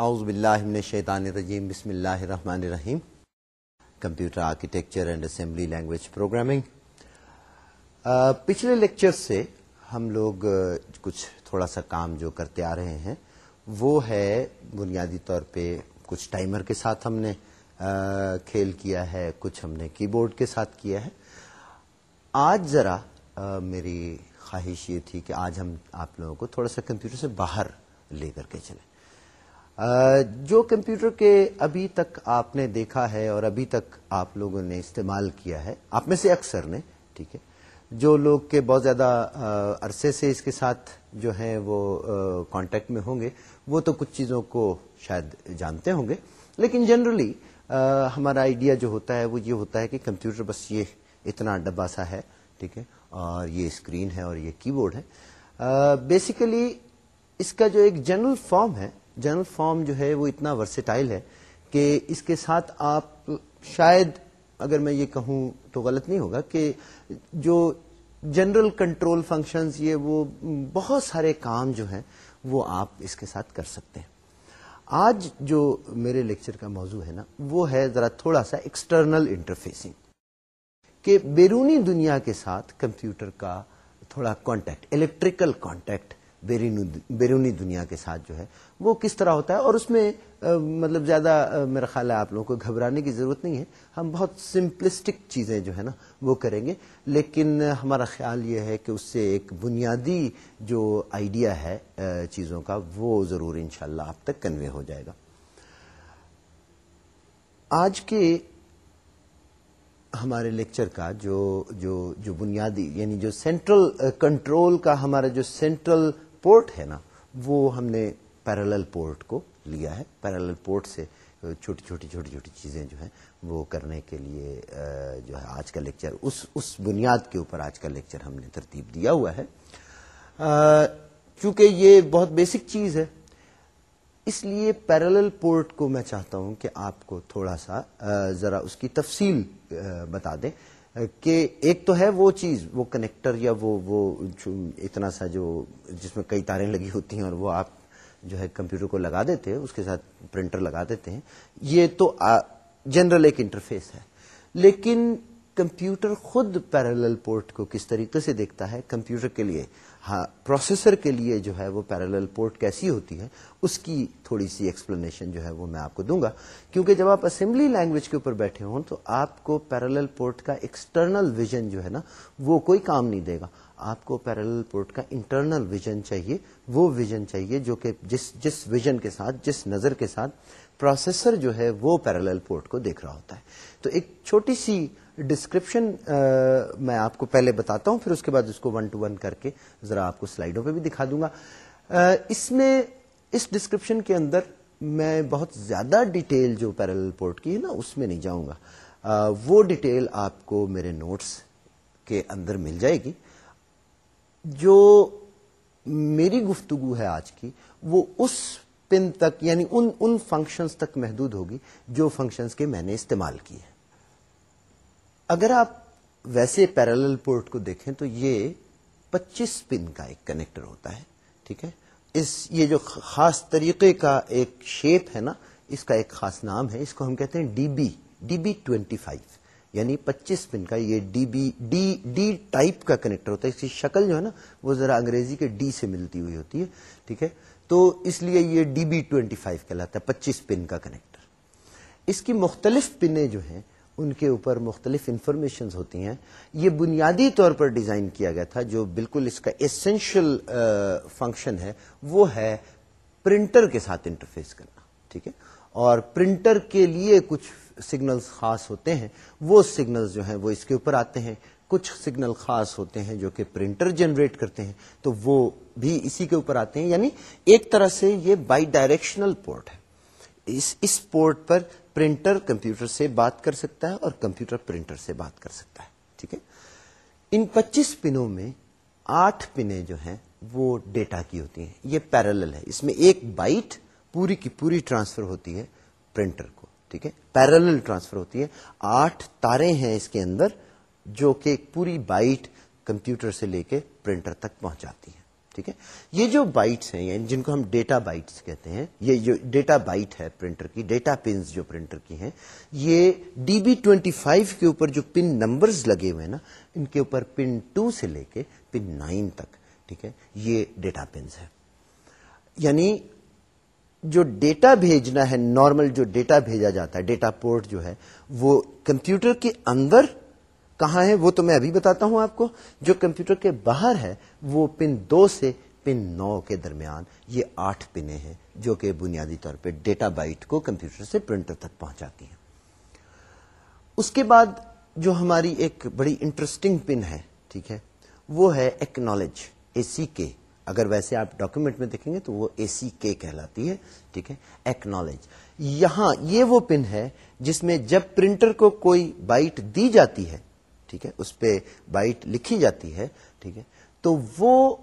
اعوذ باللہ من الشیطان الرجیم، بسم اللہ الرحمن الرحیم۔ Computer architecture and assembly language programming. پچھلے لیکچر سے ہم لوگ کچھ تھوڑا سا کام جو کرتے آ رہے ہیں، وہ ہے بنیادی طور پہ کچھ ٹائمر کے ساتھ ہم نے کھیل کیا ہے، کچھ ہم نے کی بورڈ کے ساتھ کیا ہے۔ آج ذرا میری خواہش یہ تھی کہ آج ہم آپ لوگوں کو تھوڑا سا کمپیوٹر سے باہر لے کر کے چلیں۔ جو کمپیوٹر کے ابھی تک آپ نے دیکھا ہے اور ابھی تک آپ لوگوں نے استعمال کیا ہے، آپ میں سے اکثر نے، ٹھیک ہے، جو لوگ کے بہت زیادہ عرصے سے اس کے ساتھ جو ہیں وہ کانٹیکٹ میں ہوں گے، وہ تو کچھ چیزوں کو شاید جانتے ہوں گے، لیکن جنرلی ہمارا آئیڈیا جو ہوتا ہے وہ یہ ہوتا ہے کہ کمپیوٹر بس یہ اتنا ڈبا سا ہے، ٹھیک ہے، اور یہ اسکرین ہے اور یہ کی بورڈ ہے بیسیکلی اس کا جو ایک جنرل فارم ہے جنرل فارم جو ہے وہ اتنا ورسٹائل ہے کہ اس کے ساتھ آپ شاید اگر میں یہ کہوں تو غلط نہیں ہوگا کہ جو جنرل کنٹرول فنکشنز یہ وہ بہت سارے کام جو ہیں وہ آپ اس کے ساتھ کر سکتے ہیں۔ آج جو میرے لیکچر کا موضوع ہے نا، وہ ہے ذرا تھوڑا سا ایکسٹرنل انٹرفیسنگ کہ بیرونی دنیا کے ساتھ کمپیوٹر کا تھوڑا کانٹیکٹ الیکٹریکل کانٹیکٹ بیرونی دنیا کے ساتھ جو ہے، وہ کس طرح ہوتا ہے؟ اور اس میں مطلب زیادہ میرا خیال ہے آپ لوگوں کو گھبرانے کی ضرورت نہیں ہے۔ ہم بہت سمپلسٹک چیزیں جو ہے نا، وہ کریں گے۔ لیکن ہمارا خیال یہ ہے کہ اس سے ایک بنیادی جو آئیڈیا ہے چیزوں کا، وہ ضرور انشاءاللہ آپ تک کنوے ہو جائے گا۔ آج کے ہمارے لیکچر کا جو جو جو بنیادی یعنی جو سینٹرل کنٹرول کا ہمارا جو سینٹرل پورٹ ہے نا، وہ ہم نے پیرالل پورٹ کو لیا ہے۔ پیرالل پورٹ سے چھوٹی چھوٹی چھوٹی چھوٹی چیزیں جو ہیں، وہ کرنے کے لیے جو ہے آج کا لیکچر اس اس بنیاد کے اوپر آج کا لیکچر ہم نے ترتیب دیا ہوا ہے۔ چونکہ یہ بہت بیسک چیز ہے، اس لیے پیرالل پورٹ کو میں چاہتا ہوں کہ آپ کو تھوڑا سا ذرا اس کی تفصیل بتا دیں۔ کہ ایک تو ہے وہ چیز، وہ کنیکٹر یا وہ وہ اتنا سا جو جس میں کئی تاریں لگی ہوتی ہیں اور وہ آپ جو ہے کمپیوٹر کو لگا دیتے ہیں، اس کے ساتھ پرنٹر لگا دیتے ہیں، یہ تو جنرل ایک انٹرفیس ہے۔ لیکن کمپیوٹر خود پیرالل پورٹ کو کس طریقے سے دیکھتا ہے؟ کمپیوٹر کے لیے۔ ہاں، پروسیسر کے لیے جو ہے وہ پیرالل پورٹ کیسی ہوتی ہے، اس کی تھوڑی سی ایکسپلینیشن جو ہے وہ میں آپ کو دوں گا۔ کیونکہ جب آپ اسمبلی لینگویج کے اوپر بیٹھے ہوں تو آپ کو پیرالل پورٹ کا ایکسٹرنل ویژن جو ہے نا، وہ کوئی کام نہیں دے گا۔ آپ کو پیرالل پورٹ کا انٹرنل ویژن چاہیے، وہ ویژن چاہیے جو کہ جس جس ویژن کے ساتھ، جس نظر کے ساتھ پروسیسر جو ہے وہ پیرالل پورٹ کو دیکھ رہا ہوتا ہے۔ تو ایک چھوٹی سی ڈسکرپشن میں آپ کو پہلے بتاتا ہوں، پھر اس کے بعد اس کو ون ٹو ون کر کے ذرا آپ کو سلائڈوں پہ بھی دکھا دوں گا۔ اس میں، اس ڈسکرپشن کے اندر میں بہت زیادہ ڈیٹیل جو پیرالل پورٹ کی ہے نا، اس میں نہیں جاؤں گا۔ وہ ڈیٹیل آپ کو میرے نوٹس کے اندر مل جائے گی۔ جو میری گفتگو ہے آج کی، وہ اس پن تک یعنی ان ان فنکشنز تک محدود ہوگی جو فنکشنز کے میں نے استعمال کی ہے اگر آپ ویسے پیرالل پورٹ کو دیکھیں تو یہ پچیس پن کا ایک کنیکٹر ہوتا ہے، ٹھیک ہے؟ اس، یہ جو خاص طریقے کا ایک شیپ ہے نا، اس کا ایک خاص نام ہے، اس کو ہم کہتے ہیں D B D B twenty five یعنی پچیس پن کا یہ D B D D type کا کنیکٹر ہوتا ہے۔ اس کی شکل جو ہے نا، وہ ذرا انگریزی کے ڈی سے ملتی ہوئی ہوتی ہے، ٹھیک ہے؟ تو اس لیے یہ ڈی بی ٹوینٹی فائیو کہلاتا ہے، پچیس پن کا کنیکٹر اس کی مختلف پنیں جو ہیں ان کے اوپر مختلف انفارمیشن ہوتی ہیں۔ یہ بنیادی طور پر ڈیزائن کیا گیا تھا، جو بالکل اس کا اسینشل فنکشن ہے، وہ ہے پرنٹر کے ساتھ انٹرفیس کرنا، ٹھیک ہے؟ اور پرنٹر کے لیے کچھ سگنلز خاص ہوتے ہیں۔ وہ سگنلز جو ہیں، وہ اس کے اوپر آتے ہیں۔ کچھ سگنل خاص ہوتے ہیں جو کہ پرنٹر جنریٹ کرتے ہیں۔ تو وہ بھی اسی کے اوپر آتے ہیں۔ یعنی ایک طرح سے یہ بائی ڈائریکشنل پورٹ ہے۔ اس اس پورٹ پر پرنٹر کمپیوٹر سے بات کر سکتا ہے اور کمپیوٹر پرنٹر سے بات کر سکتا ہے، ٹھیک ہے؟ ان پچیس پنوں میں آٹھ پنیں جو ہیں وہ ڈیٹا کی ہوتی ہیں، یہ پیرل ہے۔ اس میں ایک بائٹ پوری کی پوری ٹرانسفر ہوتی ہے پرنٹر کو، ٹھیک ہے؟ پیرل ٹرانسفر ہوتی ہے۔ آٹھ تارے ہیں اس کے اندر جو کہ پوری بائٹ کمپیوٹر سے لے کے پرنٹر تک پہنچاتی ہیں۔ ٹھیک ہے؟ یہ جو بائٹس ہیں یعنی جن کو ہم ڈیٹا بائٹس کہتے ہیں، یہ جو ڈیٹا بائٹ ہے پرنٹر کی ڈیٹا پنز جو پرنٹر کی ہیں، یہ ڈی بی ٹوینٹی فائیو کے اوپر جو پن نمبرز لگے ہوئے ہیں نا، ان کے اوپر پن ٹو سے لے کے پن نائن تک، ٹھیک ہے؟ یہ ڈیٹا پنز ہے یعنی جو ڈیٹا بھیجنا ہے نارمل جو ڈیٹا بھیجا جاتا ہے ڈیٹا پورٹ جو ہے، وہ کمپیوٹر کے اندر کہاں ہے وہ تو میں ابھی بتاتا ہوں آپ کو، جو کمپیوٹر کے باہر ہے، وہ پن دو سے پن نو کے درمیان، یہ آٹھ پنیں ہیں جو کہ بنیادی طور پہ ڈیٹا بائٹ کو کمپیوٹر سے پرنٹر تک پہنچاتی ہیں۔ اس کے بعد جو ہماری ایک بڑی انٹرسٹنگ پن ہے، ٹھیک ہے، وہ ہے ایکنالج اے سی کے اگر ویسے آپ ڈاکومنٹ میں دیکھیں گے تو وہ اے سی کے کہلاتی ہے، ٹھیک ہے ایکنالج یہاں یہ وہ پن ہے جس میں جب پرنٹر کو کوئی بائٹ دی جاتی ہے ٹھیک ہے، اس پہ بائٹ لکھی جاتی ہے، ٹھیک ہے۔ تو وہ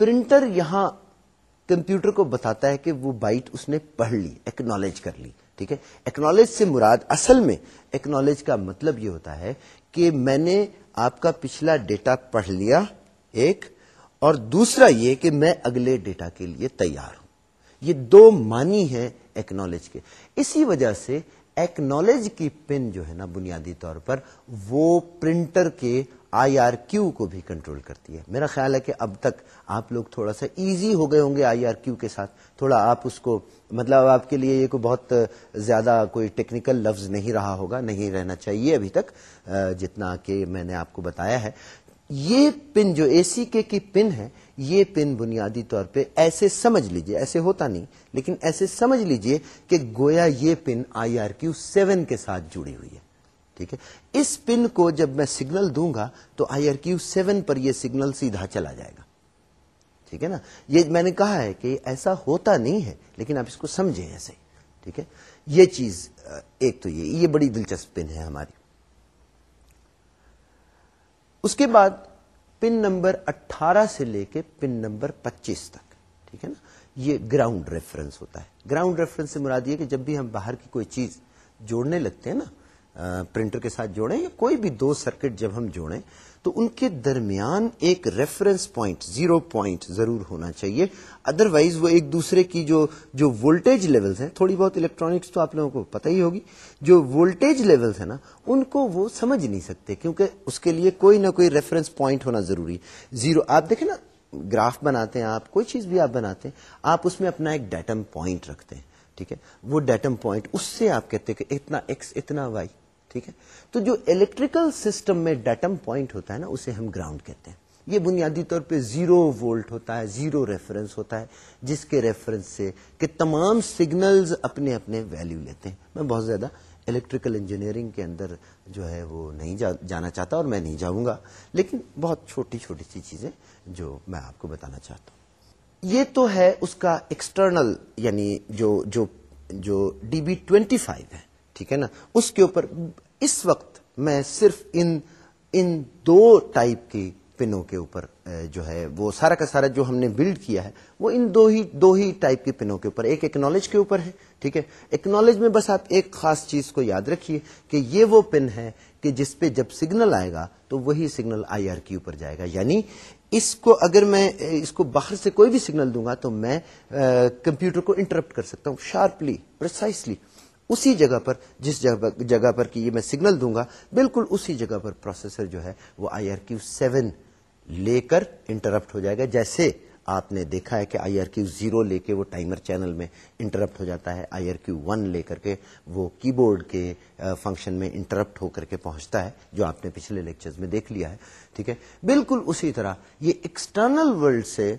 پرنٹر یہاں کمپیوٹر کو بتاتا ہے کہ وہ بائٹ اس نے پڑھ لی ایکنالج کر لی، ٹھیک ہے۔ ایکنالج سے مراد اصل میں ایکنالج کا مطلب یہ ہوتا ہے کہ میں نے آپ کا پچھلا ڈیٹا پڑھ لیا ایک، اور دوسرا یہ کہ میں اگلے ڈیٹا کے لیے تیار ہوں۔ یہ دو معنی ہیں ایکنالج کے۔ اسی وجہ سے ایکنالج کی پن جو ہے نا بنیادی طور پر وہ پرنٹر کے آئی آر کیو کو بھی کنٹرول کرتی ہے۔ میرا خیال ہے کہ اب تک آپ لوگ تھوڑا سا ایزی ہو گئے ہوں گے آئی آر کیو کے ساتھ۔ تھوڑا آپ اس کو مطلب آپ کے لیے یہ کوئی بہت زیادہ کوئی ٹیکنیکل لفظ نہیں رہا ہوگا، نہیں رہنا چاہیے ابھی تک جتنا کہ میں نے آپ کو بتایا ہے۔ یہ پن جو اے سی کے کی پن ہے یہ پن بنیادی طور پہ ایسے سمجھ لیجیے، ایسے ہوتا نہیں، لیکن ایسے سمجھ لیجیے کہ گویا یہ پن آئی آر کیو سیون کے ساتھ جڑی ہوئی ہے۔ ٹھیک ہے؟ اس پن کو جب میں سگنل دوں گا تو آئی آر کیو سیون پر یہ سگنل سیدھا چلا جائے گا۔ ٹھیک ہے نا؟ یہ میں نے کہا ہے کہ ایسا ہوتا نہیں ہے، لیکن آپ اس کو سمجھیں ایسے ٹھیک ہے؟ یہ چیز، ایک تو یہ یہ بڑی دلچسپ پن ہے ہماری۔ اس کے بعد پن نمبر اٹھارہ سے لے کے پن نمبر پچیس تک، ٹھیک ہے نا؟ یہ گراؤنڈ ریفرنس ہوتا ہے۔ گراؤنڈ ریفرنس سے مراد یہ کہ جب بھی ہم باہر کی کوئی چیز جوڑنے لگتے ہیں نا پرنٹر کے ساتھ جوڑیں یا کوئی بھی دو سرکٹ جب ہم جوڑیں تو ان کے درمیان ایک ریفرنس پوائنٹ زیرو پوائنٹ ضرور ہونا چاہیے۔ ادر وائز وہ ایک دوسرے کی جو جو وولٹیج لیولز ہیں، تھوڑی بہت الیکٹرانکس تو آپ لوگوں کو پتہ ہی ہوگی۔ جو وولٹیج لیولز ہیں نا، ان کو وہ سمجھ نہیں سکتے کیونکہ اس کے لیے کوئی نہ کوئی ریفرنس پوائنٹ ہونا ضروری۔ زیرو آپ دیکھیں نا، گراف بناتے ہیں آپ، کوئی چیز بھی آپ بناتے ہیں، آپ اس میں اپنا ایک ڈیٹم پوائنٹ رکھتے ہیں، ٹھیک ہے؟ وہ ڈیٹم پوائنٹ اس سے آپ کہتے ہیں کہ اتنا ایکس اتنا وائی ٹھیک ہے؟ تو جو الیکٹریکل سسٹم میں ڈیٹم پوائنٹ ہوتا ہے نا، اسے ہم گراؤنڈ کہتے ہیں۔ یہ بنیادی طور پہ زیرو وولٹ ہوتا ہے زیرو ریفرنس ہوتا ہے، جس کے ریفرنس سے کہ تمام سگنلز اپنے اپنے ویلیو لیتے ہیں۔ میں بہت زیادہ الیکٹریکل انجینئرنگ کے اندر جو ہے وہ نہیں جانا چاہتا اور میں نہیں جاؤں گا۔ لیکن بہت چھوٹی چھوٹی سی چیزیں جو میں آپ کو بتانا چاہتا ہوں۔ یہ تو ہے اس کا ایکسٹرنل یعنی جو جو جو ڈی بی ٹوینٹی فائیو ہے۔ ٹھیک ہے نا؟ اس کے اوپر اس وقت میں صرف ان ان دو ٹائپ کی پنوں کے اوپر جو ہے، وہ سارا کا سارا جو ہم نے بلڈ کیا ہے، وہ ان دو ہی دو ہی ٹائپ کی پنوں کے اوپر، ایک ایکنالج کے اوپر ہے، ٹھیک ہے؟ ایکنالج میں بس آپ ایک خاص چیز کو یاد رکھیے کہ یہ وہ پن ہے کہ جس پہ جب سگنل آئے گا تو وہی سگنل آئی آر کے اوپر جائے گا۔ یعنی اس کو اگر میں، اس کو باہر سے کوئی بھی سگنل دوں گا تو میں کمپیوٹر کو انٹرپٹ کر سکتا ہوں شارپلی پرسائسلی اسی جگہ پر، جس جگہ پر کہ یہ میں سگنل دوں گا، بالکل اسی جگہ پر پروسیسر جو ہے، وہ آئی آر کیو سیون لے کر انٹرپٹ ہو جائے گا۔ جیسے آپ نے دیکھا ہے کہ آئی آر کیو زیرو لے کے وہ ٹائمر چینل میں انٹرپٹ ہو جاتا ہے آئی آر کیو ون لے کر کے وہ کی بورڈ کے فنکشن میں انٹرپٹ ہو کر کے پہنچتا ہے، جو آپ نے پچھلے لیکچرز میں دیکھ لیا ہے۔ ٹھیک ہے؟ بالکل اسی طرح یہ ایکسٹرنل ورلڈ سے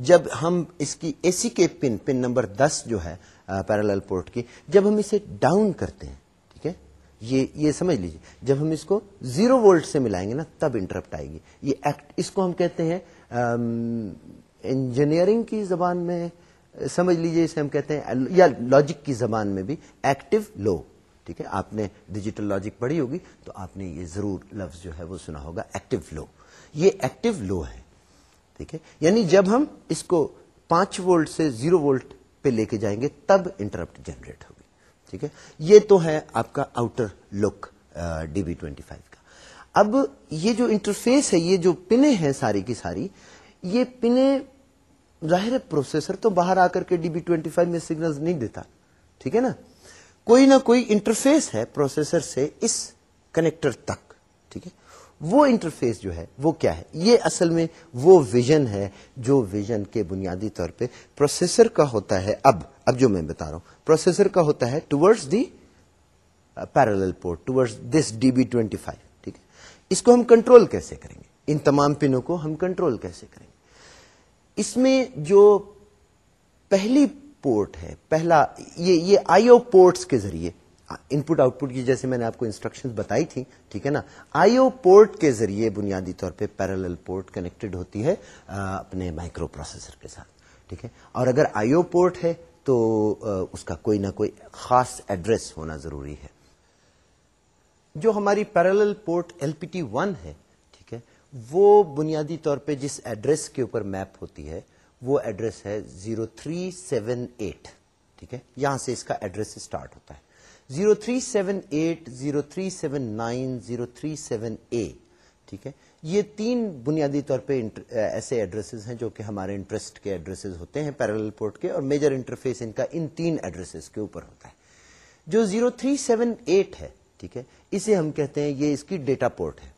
جب ہم اس کی اے سی کے پن پن نمبر دس جو ہے پیرالل پورٹ کی، جب ہم اسے ڈاؤن کرتے ہیں، ٹھیک ہے؟ یہ یہ سمجھ لیجیے جب ہم اس کو زیرو وولٹ سے ملائیں گے نا، تب انٹرپٹ آئے گی۔ یہ ایکٹ اس کو ہم کہتے ہیں انجینئرنگ کی زبان میں، سمجھ لیجیے اسے ہم کہتے ہیں، یا لاجک کی زبان میں بھی ایکٹیو لو ٹھیک ہے؟ آپ نے ڈیجیٹل لاجک پڑھی ہوگی، تو آپ نے یہ ضرور لفظ جو ہے وہ سنا ہوگا ایکٹیو لو یہ ایکٹیو لو ہے۔ ٹھیک ہے؟ یعنی جب ہم اس کو پانچ وولٹ سے زیرو وولٹ پہ لے کے جائیں گے، تب انٹرپٹ جنریٹ ہوگی، ٹھیک ہے؟ یہ تو ہے آپ کا outer look D B twenty five کا۔ اب یہ جو انٹرفیس ہے، یہ جو پنیں ہیں ساری کی ساری، یہ پنیں ظاہر پروسیسر تو باہر آ کر کے ڈی بی ٹوینٹی فائیو میں سگنل نہیں دیتا، ٹھیک ہے نا؟ کوئی نہ کوئی انٹرفیس ہے پروسیسر سے اس کنیکٹر تک، ٹھیک ہے؟ وہ انٹرفیس جو ہے، وہ کیا ہے؟ یہ اصل میں وہ ویژن ہے جو ویژن کے بنیادی طور پہ پروسیسر کا ہوتا ہے اب اب جو میں بتا رہا ہوں، پروسیسر کا ہوتا ہے towards the parallel port towards this D B twenty five ٹھیک ہے؟ اس کو ہم کنٹرول کیسے کریں گے؟ ان تمام پنوں کو ہم کنٹرول کیسے کریں گے؟ اس میں جو پہلی پورٹ ہے، پہلا، یہ یہ آئی او پورٹس کے ذریعے ان پٹ آؤٹ پٹ کی، جیسے میں نے آپ کو انسٹرکشن بتائی تھی ٹھیک ہے نا؟ آئی او پورٹ کے ذریعے بنیادی طور پہ پیرل پورٹ کنیکٹڈ ہوتی ہے اپنے مائکرو پروسیسر کے ساتھ، ٹھیک ہے؟ اور اگر آئی او پورٹ ہے تو اس کا کوئی نہ کوئی خاص ایڈریس ہونا ضروری ہے۔ جو ہماری parallel port L P T one ہے، ٹھیک ہے، وہ بنیادی طور پہ جس ایڈریس کے اوپر میپ ہوتی ہے، وہ ایڈریس ہے زیرو تھری سیون ایٹ، ٹھیک ہے؟ یہاں سے اس کا ایڈریس اسٹارٹ ہوتا ہے۔ Zero three seven eight zero three seven nine zero three seven A, ٹھیک ہے؟ یہ تین بنیادی طور پہ ایسے ایڈریسز ہیں جو کہ ہمارے انٹرسٹ کے ایڈریسز ہوتے ہیں پیرل پورٹ کے، اور میجر انٹرفیس ان کا ان تین ایڈریسز کے اوپر ہوتا ہے۔ جو زیرو تھری سیون ایٹ ہے، ٹھیک ہے؟ اسے ہم کہتے ہیں یہ اس کی ڈیٹا پورٹ ہے۔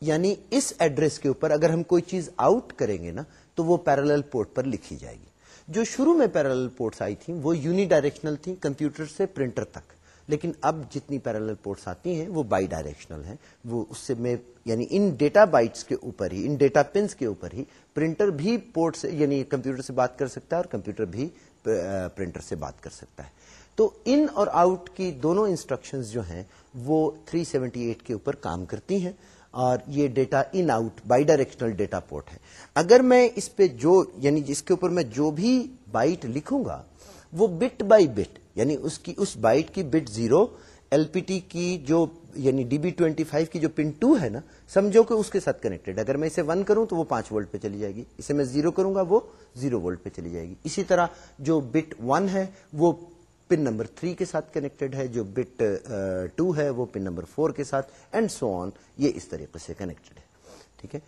یعنی اس ایڈریس کے اوپر اگر ہم کوئی چیز آؤٹ کریں گے نا، تو وہ پیرل پورٹ پر لکھی جائے گی۔ جو شروع میں پیرل پورٹس آئی تھیں، وہ یونی ڈائریکشنل تھیں کمپیوٹر سے پرنٹر تک۔ لیکن اب جتنی پیرل پورٹس آتی ہیں، وہ بائی ڈائریکشنل ہیں۔ وہ اس سے میں یعنی ان ڈیٹا بائٹس کے اوپر ہی، ان ڈیٹا پنس کے اوپر ہی پرنٹر بھی پورٹ سے یعنی کمپیوٹر سے بات کر سکتا ہے اور کمپیوٹر بھی پرنٹر سے بات کر سکتا ہے۔ تو ان اور آؤٹ کی دونوں انسٹرکشنز جو ہیں، وہ 378 کے اوپر کام کرتی ہیں۔ اور یہ data in out bidirectional data port ہے۔ اگر میں اس پہ جو یعنی اس کے اوپر میں جو بھی بائٹ لکھوں گا، وہ بٹ بائی بٹ یعنی اس کی، اس بائٹ کی bit zero L P T کی جو یعنی ڈی بی ٹوینٹی فائیو کی جو پن ٹو ہے نا، سمجھو کہ اس کے ساتھ کنیکٹڈ اگر میں اسے ون کروں تو وہ پانچ وولٹ پہ چلی جائے گی۔ اسے میں زیرو کروں گا، وہ زیرو وولٹ پہ چلی جائے گی۔ اسی طرح جو بٹ ون ہے، وہ پن نمبر تھری کے ساتھ کنیکٹڈ ہے، جو بٹ ٹو uh, ہے، وہ پن نمبر فور کے ساتھ اینڈ سو آن یہ اس طریقے سے کنیکٹڈ ہے، ٹھیک ہے؟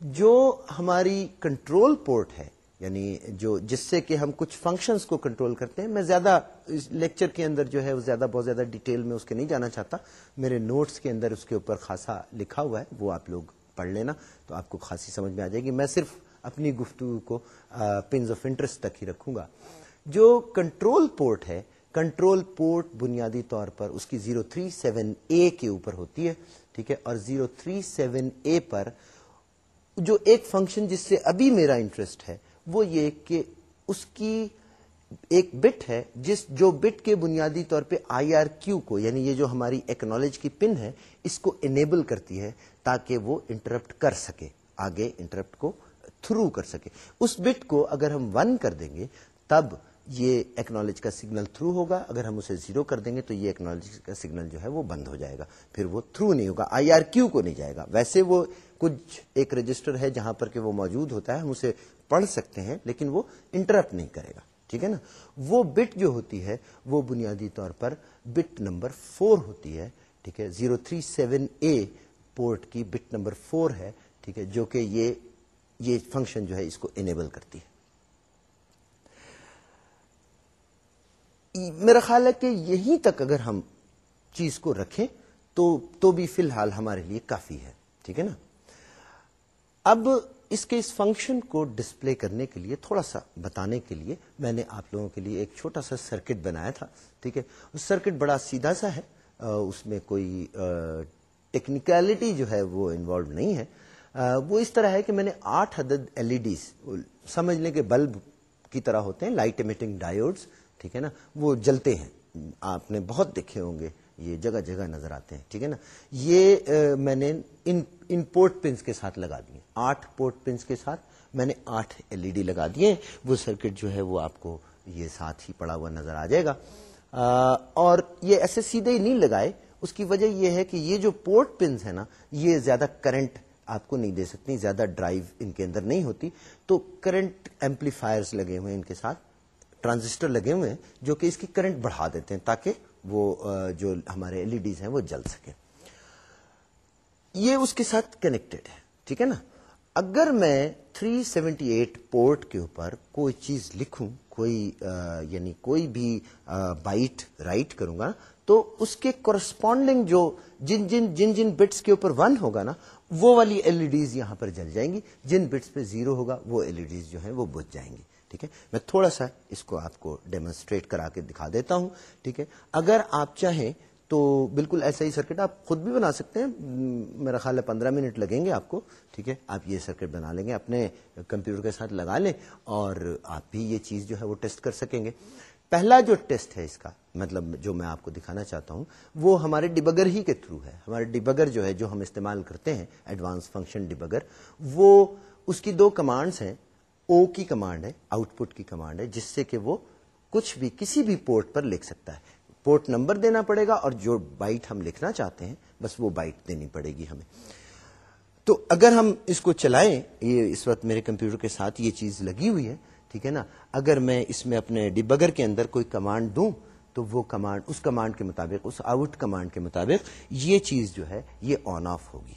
جو ہماری کنٹرول پورٹ ہے یعنی جو جس سے کہ ہم کچھ فنکشنز کو کنٹرول کرتے ہیں، میں زیادہ اس لیکچر کے اندر جو ہے، وہ زیادہ بہت زیادہ ڈیٹیل میں اس کے نہیں جانا چاہتا۔ میرے نوٹس کے اندر اس کے اوپر خاصا لکھا ہوا ہے، وہ آپ لوگ پڑھ لینا تو آپ کو خاصی سمجھ میں آ جائے گی۔ میں صرف اپنی گفتگو کو پنز آف انٹرسٹ تک ہی رکھوں گا۔ جو کنٹرول پورٹ ہے، کنٹرول پورٹ بنیادی طور پر اس کی زیرو تھری سیون اے کے اوپر ہوتی ہے، ٹھیک ہے؟ اور زیرو تھری سیون اے پر جو ایک فنکشن جس سے ابھی میرا انٹرسٹ ہے، وہ یہ کہ اس کی ایک بٹ ہے، جس جو بٹ کے بنیادی طور پہ آئی آر کیو کو یعنی یہ جو ہماری ایکنالج کی پن ہے، اس کو انیبل کرتی ہے تاکہ وہ انٹرپٹ کر سکے، آگے انٹرپٹ کو تھرو کر سکے۔ اس بٹ کو اگر ہم ون کر دیں گے، تب یہ ایکنالج کا سگنل تھرو ہوگا۔ اگر ہم اسے زیرو کر دیں گے تو یہ ایکنالج کا سگنل جو ہے وہ بند ہو جائے گا۔ پھر وہ تھرو نہیں ہوگا۔ آئی آر کیو کو نہیں جائے گا۔ ویسے وہ کچھ ایک رجسٹر ہے جہاں پر کہ وہ موجود ہوتا ہے۔ ہم اسے پڑھ سکتے ہیں، لیکن وہ انٹرپٹ نہیں کرے گا۔ ٹھیک ہے نا؟ وہ بٹ جو ہوتی ہے، وہ بنیادی طور پر بٹ نمبر فور ہوتی ہے۔ ٹھیک ہے؟ Zero three seven A port کی بٹ نمبر فور ہے۔ ٹھیک ہے؟ جو کہ یہ یہ فنکشن جو ہے اس کو انیبل کرتی ہے۔ میرا خیال ہے کہ یہیں تک اگر ہم چیز کو رکھیں تو تو بھی فی الحال ہمارے لیے کافی ہے، ٹھیک ہے نا؟ اب اس کے اس فنکشن کو ڈسپلے کرنے کے لیے، تھوڑا سا بتانے کے لیے میں نے آپ لوگوں کے لیے ایک چھوٹا سا سرکٹ بنایا تھا، ٹھیک ہے؟ سرکٹ بڑا سیدھا سا ہے اس میں کوئی ٹیکنیکلٹی جو ہے وہ انوالو نہیں ہے۔ وہ اس طرح ہے کہ میں نے آٹھ عدد ایل ای ڈیز سمجھ لیں کہ بلب کی طرح ہوتے ہیں لائٹ امیٹنگ ڈائیوڈز ٹھیک ہے نا؟ وہ جلتے ہیں۔ آپ نے بہت دیکھے ہوں گے، یہ جگہ جگہ نظر آتے ہیں، ٹھیک ہے نا؟ یہ میں نے ان ان پورٹ پنس کے ساتھ لگا دیے آٹھ پورٹ پنس کے ساتھ میں نے آٹھ ایل ای ڈی لگا دیے وہ سرکٹ جو ہے وہ آپ کو یہ ساتھ ہی پڑا ہوا نظر آ جائے گا۔ اور یہ ایسے سیدھے ہی نہیں لگائے، اس کی وجہ یہ ہے کہ یہ جو پورٹ پنس ہے نا، یہ زیادہ کرنٹ آپ کو نہیں دے سکتی، زیادہ ڈرائیو ان کے اندر نہیں ہوتی۔ تو کرنٹ ایمپلیفائرز لگے ہوئے ان کے ساتھ۔ ٹرانزسٹر لگے ہوئے ہیں جو کہ اس کی کرنٹ بڑھا دیتے ہیں تاکہ وہ جو ہمارے ایل ای ڈیز ہیں وہ جل سکے یہ اس کے ساتھ کنیکٹڈ ہے، ٹھیک ہے نا؟ اگر میں 378 پورٹ کے اوپر کوئی چیز لکھوں، کوئی یعنی کوئی بھی بائٹ رائٹ کروں گا، تو اس کے کورسپونڈنگ جو جن جن جن جن بٹس کے اوپر ون ہوگا نا، وہ والی ایل ای ڈیز یہاں پر جل جائیں گی۔ جن بٹس پہ زیرو ہوگا، وہ ایل ای ڈیز جو ہیں وہ بج جائیں گی۔ ٹھیک ہے؟ میں تھوڑا سا اس کو آپ کو ڈیمونسٹریٹ کرا کے دکھا دیتا ہوں، ٹھیک ہے؟ اگر آپ چاہیں تو بالکل ایسا ہی سرکٹ آپ خود بھی بنا سکتے ہیں۔ میرا خیال ہے پندرہ منٹ لگیں گے آپ کو، ٹھیک ہے؟ آپ یہ سرکٹ بنا لیں گے، اپنے کمپیوٹر کے ساتھ لگا لیں اور آپ بھی یہ چیز جو ہے وہ ٹیسٹ کر سکیں گے۔ پہلا جو ٹیسٹ ہے اس کا مطلب جو میں آپ کو دکھانا چاہتا ہوں، وہ ہمارے ڈبگر ہی کے تھرو ہے۔ ہمارے ڈبگر جو ہے، جو ہم استعمال کرتے ہیں ایڈوانس فنکشن ڈبگر وہ اس کی دو کمانڈس ہیں۔ او کی کمانڈ ہے آؤٹ پٹ کی کمانڈ ہے، جس سے کہ وہ کچھ بھی کسی بھی پورٹ پر لکھ سکتا ہے۔ پورٹ نمبر دینا پڑے گا اور جو بائٹ ہم لکھنا چاہتے ہیں، بس وہ بائٹ دینی پڑے گی ہمیں۔ تو اگر ہم اس کو چلائیں، یہ اس وقت میرے کمپیوٹر کے ساتھ یہ چیز لگی ہوئی ہے، ٹھیک ہے نا؟ اگر میں اس میں اپنے ڈبگر کے اندر کوئی کمانڈ دوں، تو وہ کمانڈ اس کمانڈ کے مطابق، اس آؤٹ کمانڈ کے مطابق یہ چیز جو ہے، یہ آن آف ہوگی۔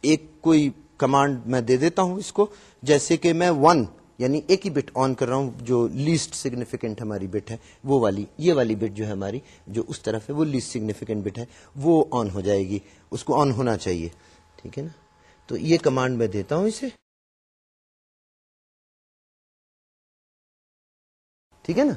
ایک کوئی کمانڈ میں دے دیتا ہوں اس کو، جیسے کہ میں ون یعنی ایک ہی بٹ آن کر رہا ہوں، جو لیسٹ سگنیفیکینٹ ہماری بٹ ہے، وہ والی، یہ والی بٹ جو ہے ہماری، جو اس طرف ہے، وہ لیسٹ سگنیفیکینٹ بٹ ہے، وہ آن ہو جائے گی، اس کو آن ہونا چاہیے، ٹھیک ہے نا؟ تو یہ کمانڈ میں دیتا ہوں اسے، ٹھیک ہے نا؟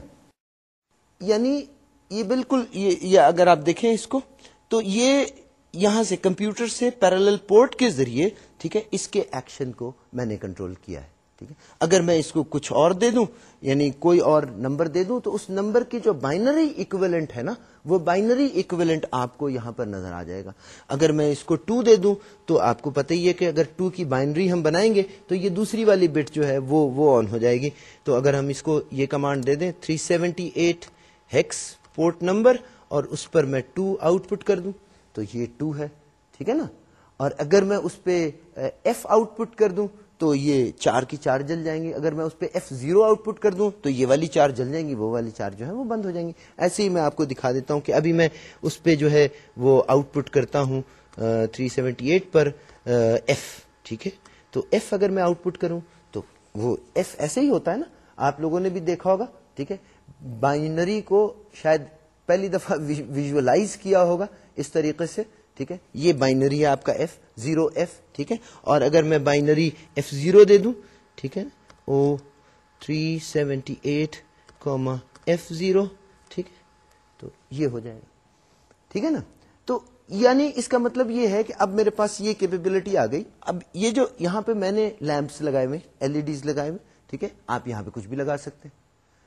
یعنی یہ بالکل یہ اگر آپ دیکھیں اس کو، تو یہ یہاں سے کمپیوٹر سے پیرل پورٹ کے ذریعے، ٹھیک ہے، اس کے ایکشن کو میں نے کنٹرول کیا ہے، ٹھیک ہے۔ اگر میں اس کو کچھ اور دے دوں یعنی کوئی اور نمبر دے دوں، تو اس نمبر کی جو بائنری اکویلنٹ ہے نا، وہ بائنری اکویلنٹ آپ کو یہاں پر نظر آ جائے گا۔ اگر میں اس کو ٹو دے دوں، تو آپ کو پتہ ہی ہے کہ اگر ٹو کی بائنری ہم بنائیں گے، تو یہ دوسری والی بٹ جو ہے، وہ وہ آن ہو جائے گی۔ تو اگر ہم اس کو یہ کمانڈ دے دیں 378 ہیکس پورٹ نمبر اور اس پر میں ٹو آؤٹ پٹ کر دوں۔ تو یہ ٹو ہے، ٹھیک ہے نا؟ اور اگر میں اس پہ ایف آؤٹ پٹ کر دوں تو یہ چار کی چار جل جائیں گے اگر میں اس پہ ایف زیرو آؤٹ پٹ کر دوں تو یہ والی چار جل جائیں گی، وہ والی چار جو ہے وہ بند ہو جائیں گی۔ ایسے ہی میں آپ کو دکھا دیتا ہوں کہ ابھی میں اس پہ جو ہے وہ آؤٹ پٹ کرتا ہوں تھری سیونٹی ایٹ پر ایف ٹھیک ہے؟ تو ایف اگر میں آؤٹ پٹ کروں تو وہ ایف ایسے ہی ہوتا ہے نا؟ آپ لوگوں نے بھی دیکھا ہوگا، ٹھیک ہے؟ بائنری کو شاید پہلی دفعہ ویژلائز کیا ہوگا اس طریقے سے، ٹھیک ہے؟ یہ بائنری ہے آپ کا ایف زیرو ایف ٹھیک ہے؟ اور اگر میں بائنری ایف زیرو دے دوں، ٹھیک ہے؟ O three seventy eight comma F zero ٹھیک ہے؟ تو یہ ہو جائے گا۔ ٹھیک ہے نا؟ تو یعنی اس کا مطلب یہ ہے کہ اب میرے پاس یہ کیپیبلٹی آ گئی۔ اب یہ جو یہاں پہ میں نے لیمپس لگائے ہوئے ایل ای ڈیز لگائے ہوئے، ٹھیک ہے؟ آپ یہاں پہ کچھ بھی لگا سکتے ہیں۔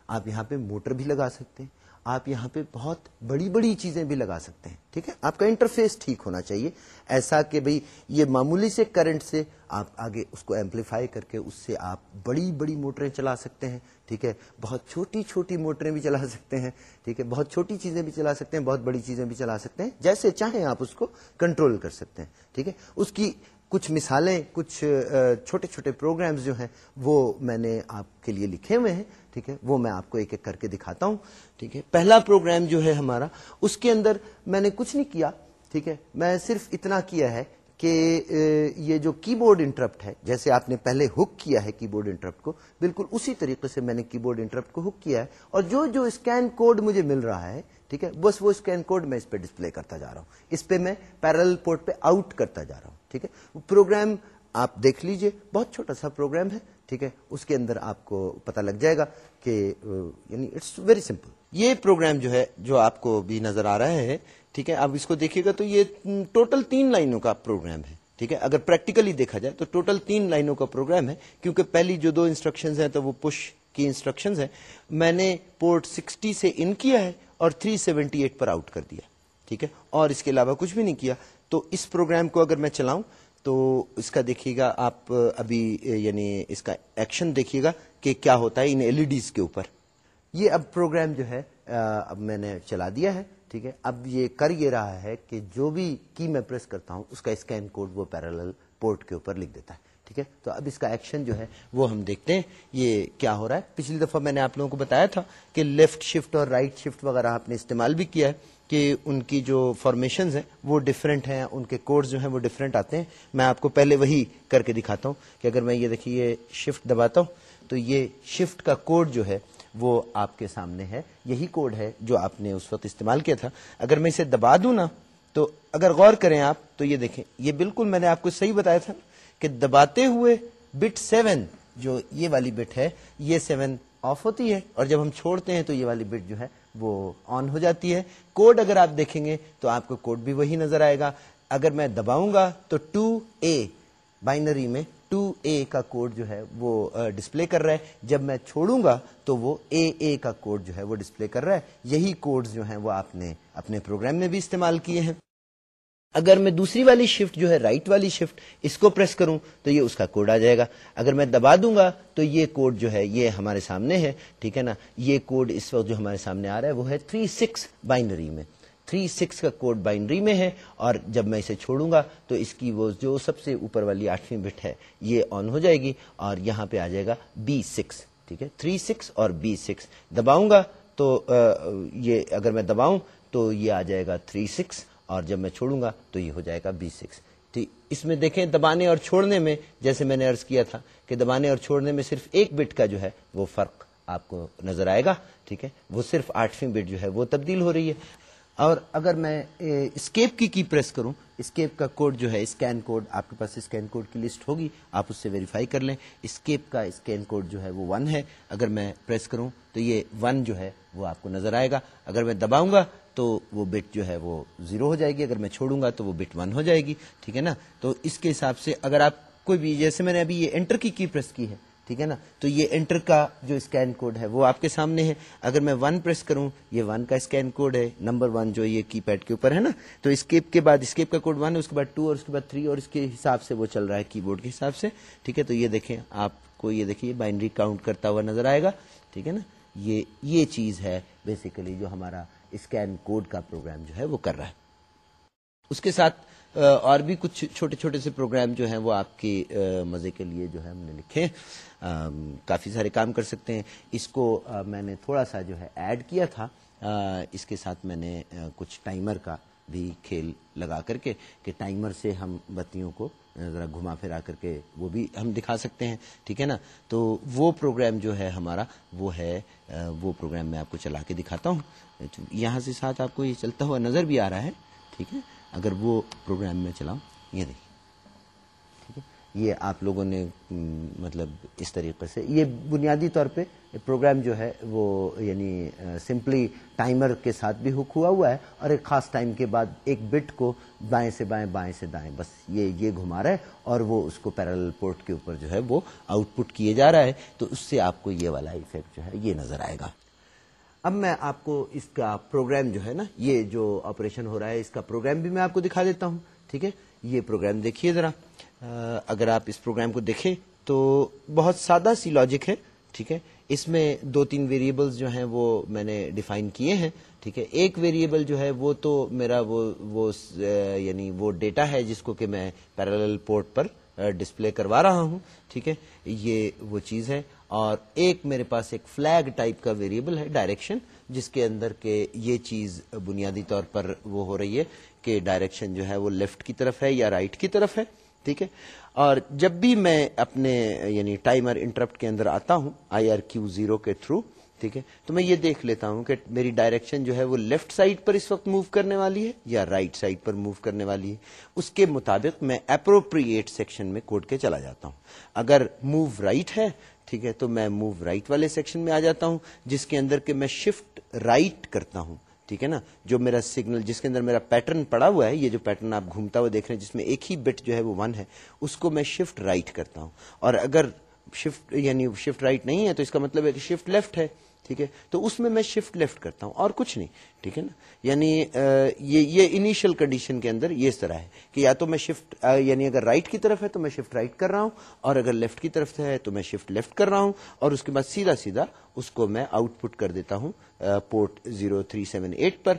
آپ یہاں پہ موٹر بھی لگا سکتے ہیں۔ آپ یہاں پہ بہت بڑی بڑی چیزیں بھی لگا سکتے ہیں، ٹھیک ہے؟ آپ کا انٹرفیس ٹھیک ہونا چاہیے، ایسا کہ بھئی یہ معمولی سے کرنٹ سے آپ آگے اس کو ایمپلیفائی کر کے اس سے آپ بڑی بڑی موٹریں چلا سکتے ہیں، ٹھیک ہے؟ بہت چھوٹی چھوٹی موٹریں بھی چلا سکتے ہیں، ٹھیک ہے؟ بہت چھوٹی چیزیں بھی چلا سکتے ہیں، بہت بڑی چیزیں بھی چلا سکتے ہیں، جیسے چاہیں آپ اس کو کنٹرول کر سکتے ہیں، ٹھیک ہے؟ اس کی کچھ مثالیں، کچھ چھوٹے چھوٹے پروگرامز جو ہیں، وہ میں نے آپ کے لیے لکھے ہوئے ہیں، ٹھیک ہے؟ وہ میں آپ کو ایک ایک کر کے دکھاتا ہوں، ٹھیک ہے؟ پہلا پروگرام جو ہے ہمارا، اس کے اندر میں نے کچھ نہیں کیا، ٹھیک ہے؟ میں صرف اتنا کیا ہے کہ یہ جو کی بورڈ انٹرپٹ ہے، جیسے آپ نے پہلے ہک کیا ہے کی بورڈ انٹرپٹ کو، بالکل اسی طریقے سے میں نے کی بورڈ انٹرپٹ کو ہک کیا ہے، اور جو جو اسکین کوڈ مجھے مل رہا ہے، ٹھیک ہے، بس وہ اسکین کوڈ میں اس پہ ڈسپلے کرتا جا رہا ہوں۔ اس پہ میں پیرل پورٹ پہ آؤٹ کرتا جا رہا ہوں، ٹھیک ہے۔ پروگرام آپ دیکھ لیجیے، بہت چھوٹا سا پروگرام ہے، ٹھیک ہے، اس کے اندر آپ کو پتا لگ جائے گا کہ یعنی اٹس ویری سمپل یہ پروگرام جو ہے، جو آپ کو بھی نظر آ رہا ہے ٹھیک ہے؟ اب اس کو دیکھیے گا تو یہ ٹوٹل تین لائنوں کا پروگرام ہے، ٹھیک ہے؟ اگر پریکٹیکلی دیکھا جائے تو ٹوٹل تین لائنوں کا پروگرام ہے، کیونکہ پہلی جو دو انسٹرکشنز ہیں تو وہ پش کی انسٹرکشنز ہیں۔ میں نے پورٹ سکسٹی سے ان کیا ہے اور تھری سیونٹی ایٹ پر آؤٹ کر دیا، ٹھیک ہے؟ اور اس کے علاوہ کچھ بھی نہیں کیا۔ تو اس پروگرام کو اگر میں چلاؤں تو اس کا دیکھیے گا، آپ ابھی یعنی اس کا ایکشن دیکھیے گا کہ کیا ہوتا ہے ان ایل ای ڈیز کے اوپر۔ یہ اب پروگرام جو ہے اب میں نے چلا دیا ہے۔ ٹھیک ہے؟ اب یہ کر یہ رہا ہے کہ جو بھی کی میں پریس کرتا ہوں، اس کا اسکین کوڈ وہ پیرل پورٹ کے اوپر لکھ دیتا ہے، ٹھیک ہے؟ تو اب اس کا ایکشن جو ہے وہ ہم دیکھتے ہیں، یہ کیا ہو رہا ہے؟ پچھلی دفعہ میں نے آپ لوگوں کو بتایا تھا کہ لیفٹ شفٹ اور رائٹ شفٹ وغیرہ آپ نے استعمال بھی کیا ہے کہ ان کی جو فارمیشنز ہیں وہ ڈفرینٹ ہیں، ان کے کوڈز جو ہیں وہ ڈفرینٹ آتے ہیں۔ میں آپ کو پہلے وہی کر کے دکھاتا ہوں کہ اگر میں یہ دیکھیے، یہ شفٹ دباتا ہوں، تو یہ شفٹ کا کوڈ جو ہے وہ آپ کے سامنے ہے۔ یہی کوڈ ہے جو آپ نے اس وقت استعمال کیا تھا۔ اگر میں اسے دبا دوں نا، تو اگر غور کریں آپ، تو یہ دیکھیں، یہ بالکل میں نے آپ کو صحیح بتایا تھا کہ دباتے ہوئے بٹ سیون جو یہ والی بٹ ہے، یہ سیون آف ہوتی ہے اور جب ہم چھوڑتے ہیں تو یہ والی بٹ جو ہے وہ آن ہو جاتی ہے۔ کوڈ اگر آپ دیکھیں گے تو آپ کو کوڈ بھی وہی نظر آئے گا۔ اگر میں دباؤں گا تو ٹو اے بائنری میں ٹو اے کا کوڈ جو ہے وہ uh, ڈسپلے کر رہا ہے۔ جب میں چھوڑوں گا تو وہ اے اے کا کوڈ جو ہے وہ ڈسپلے کر رہا ہے۔ یہی کوڈ جو ہیں وہ آپ نے اپنے پروگرام میں بھی استعمال کیے ہیں۔ اگر میں دوسری والی شفٹ جو ہے رائٹ والی شفٹ اس کو پریس کروں تو یہ اس کا کوڈ آ جائے گا۔ اگر میں دبا دوں گا تو یہ کوڈ جو ہے یہ ہمارے سامنے ہے، ٹھیک ہے نا؟ یہ کوڈ اس وقت جو ہمارے سامنے آ رہا ہے وہ ہے تھری سکس بائنری میں۔ تھری سکس کا کوڈ بائنڈری میں ہے اور جب میں اسے چھوڑوں گا تو اس کی وہ جو سب سے اوپر والی آٹھویں بٹ ہے، یہ آن ہو جائے گی اور یہاں پہ آ جائے گا بی سکس ٹھیک ہے؟ تھری سکس اور بی سکس دباؤں گا تو یہ اگر میں دباؤں تو یہ آ جائے گا تھری سکس اور جب میں چھوڑوں گا تو یہ ہو جائے گا بی سکس ٹھیک اس میں دیکھیں دبانے اور چھوڑنے میں، جیسے میں نے ارض کیا تھا کہ دبانے اور چھوڑنے میں صرف ایک بٹ کا جو ہے وہ فرق آپ کو نظر آئے گا، ٹھیک ہے؟ وہ صرف آٹھویں بٹ جو ہے وہ تبدیل ہو رہی ہے۔ اور اگر میں اسکیپ کی کی پریس کروں اسکیپ کا کوڈ جو ہے اسکین کوڈ آپ کے پاس اسکین کوڈ کی لسٹ ہوگی، آپ اس سے ویریفائی کر لیں۔ اسکیپ کا اسکین کوڈ جو ہے، وہ ون ہے۔ اگر میں پریس کروں تو یہ ون جو ہے، وہ آپ کو نظر آئے گا۔ اگر میں دباؤں گا تو وہ بٹ جو ہے، وہ زیرو ہو جائے گی۔ اگر میں چھوڑوں گا تو وہ بٹ ون ہو جائے گی۔ ٹھیک ہے نا؟ تو اس کے حساب سے اگر آپ کوئی بھی، جیسے میں نے ابھی یہ انٹر کی کی پریس کی ہے ٹھیک ہے نا؟ تو یہ انٹر کا جو اسکین کوڈ ہے وہ آپ کے سامنے ہے۔ اگر میں ون پریس کروں، یہ ون کا اسکین کوڈ ہے۔ نمبر ون جو یہ کی پیڈ کے اوپر ہے نا؟ تو اسکیپ کے بعد، اسکیپ کا کوڈ ون ہے، اس کے بعد ٹو اور اس کے بعد تھری اور اس کے حساب سے وہ چل رہا ہے، کی بورڈ کے حساب سے۔ ٹھیک ہے؟ تو یہ دیکھیں، آپ کو یہ دیکھیے بائنڈری کاؤنٹ کرتا ہوا نظر آئے گا۔ ٹھیک ہے نا؟ یہ یہ چیز ہے بیسیکلی جو ہمارا اسکین کوڈ کا پروگرام جو ہے وہ کر رہا ہے۔ اس کے ساتھ اور بھی کچھ چھوٹے چھوٹے سے پروگرام جو ہیں وہ آپ کے مزے کے لیے جو ہے ہم نے لکھے۔ کافی سارے کام کر سکتے ہیں۔ اس کو میں نے تھوڑا سا جو ہے ایڈ کیا تھا۔ اس کے ساتھ میں نے کچھ ٹائمر کا بھی کھیل لگا کر کے کہ ٹائمر سے ہم بتیوں کو ذرا گھما پھرا کر کے وہ بھی ہم دکھا سکتے ہیں، ٹھیک ہے نا؟ تو وہ پروگرام جو ہے ہمارا، وہ ہے وہ پروگرام میں آپ کو چلا کے دکھاتا ہوں۔ یہاں سے ساتھ آپ کو یہ چلتا ہوا نظر بھی آ رہا ہے، ٹھیک ہے؟ اگر وہ پروگرام میں چلاؤں، یہ دیکھیے ٹھیک ہے یہ آپ لوگوں نے مطلب اس طریقے سے، یہ بنیادی طور پہ پروگرام جو ہے وہ یعنی سمپلی ٹائمر کے ساتھ بھی ہک ہوا ہوا ہے اور ایک خاص ٹائم کے بعد ایک بٹ کو بائیں سے بائیں بائیں سے دائیں، بس یہ یہ گھما رہا ہے اور وہ اس کو پیرل پورٹ کے اوپر جو ہے وہ آؤٹ پٹ کیے جا رہا ہے، تو اس سے آپ کو یہ والا افیکٹ جو ہے یہ نظر آئے گا۔ اب میں آپ کو اس کا پروگرام جو ہے نا، یہ جو آپریشن ہو رہا ہے، اس کا پروگرام بھی میں آپ کو دکھا دیتا ہوں، ٹھیک ہے؟ یہ پروگرام دیکھیے ذرا۔ اگر آپ اس پروگرام کو دیکھیں تو بہت سادہ سی لاجک ہے، ٹھیک ہے؟ اس میں دو تین ویریبلز جو ہیں وہ میں نے ڈیفائن کیے ہیں، ٹھیک ہے؟ ایک ویریبل جو ہے وہ تو میرا وہ وہ یعنی وہ ڈیٹا ہے جس کو کہ میں پیرل پورٹ پر ڈسپلے کروا رہا ہوں، ٹھیک ہے؟ یہ وہ چیز ہے۔ اور ایک میرے پاس ایک فلیگ ٹائپ کا ویریبل ہے ڈائریکشن جس کے اندر کے یہ چیز بنیادی طور پر وہ ہو رہی ہے کہ ڈائریکشن جو ہے وہ لیفٹ کی طرف ہے یا رائٹ کی طرف ہے، ٹھیک ہے؟ اور جب بھی میں اپنے یعنی ٹائمر انٹرپٹ کے اندر آتا ہوں آئی آر کیو زیرو کے تھرو ٹھیک ہے؟ تو میں یہ دیکھ لیتا ہوں کہ میری ڈائریکشن جو ہے وہ لیفٹ سائڈ پر اس وقت موو کرنے والی ہے یا رائٹ right سائڈ پر موو کرنے والی ہے؟ اس کے مطابق میں اپروپریٹ سیکشن میں کوڈ کے چلا جاتا ہوں۔ اگر موو رائٹ right ہے ٹھیک ہے، تو میں موو رائٹ والے سیکشن میں آ جاتا ہوں، جس کے اندر کہ میں شفٹ رائٹ کرتا ہوں، ٹھیک ہے نا؟ جو میرا سگنل جس کے اندر میرا پیٹرن پڑا ہوا ہے، یہ جو پیٹرن آپ گھومتا ہوا دیکھ رہے ہیں، جس میں ایک ہی بٹ جو ہے وہ ون ہے، اس کو میں شفٹ رائٹ کرتا ہوں۔ اور اگر شفٹ یعنی شفٹ رائٹ نہیں ہے، تو اس کا مطلب ہے کہ شفٹ لیفٹ ہے، ٹھیک ہے؟ تو اس میں میں شفٹ لیفٹ کرتا ہوں، اور کچھ نہیں۔ ٹھیک ہے نا؟ یعنی یہ انیشل کنڈیشن کے اندر یہ اس طرح ہے کہ یا تو میں شفٹ یعنی اگر رائٹ کی طرف ہے تو میں شفٹ رائٹ کر رہا ہوں، اور اگر لیفٹ کی طرف سے ہے تو میں شفٹ لیفٹ کر رہا ہوں، اور اس کے بعد سیدھا سیدھا اس کو میں آؤٹ پٹ کر دیتا ہوں port zero three seven eight پر۔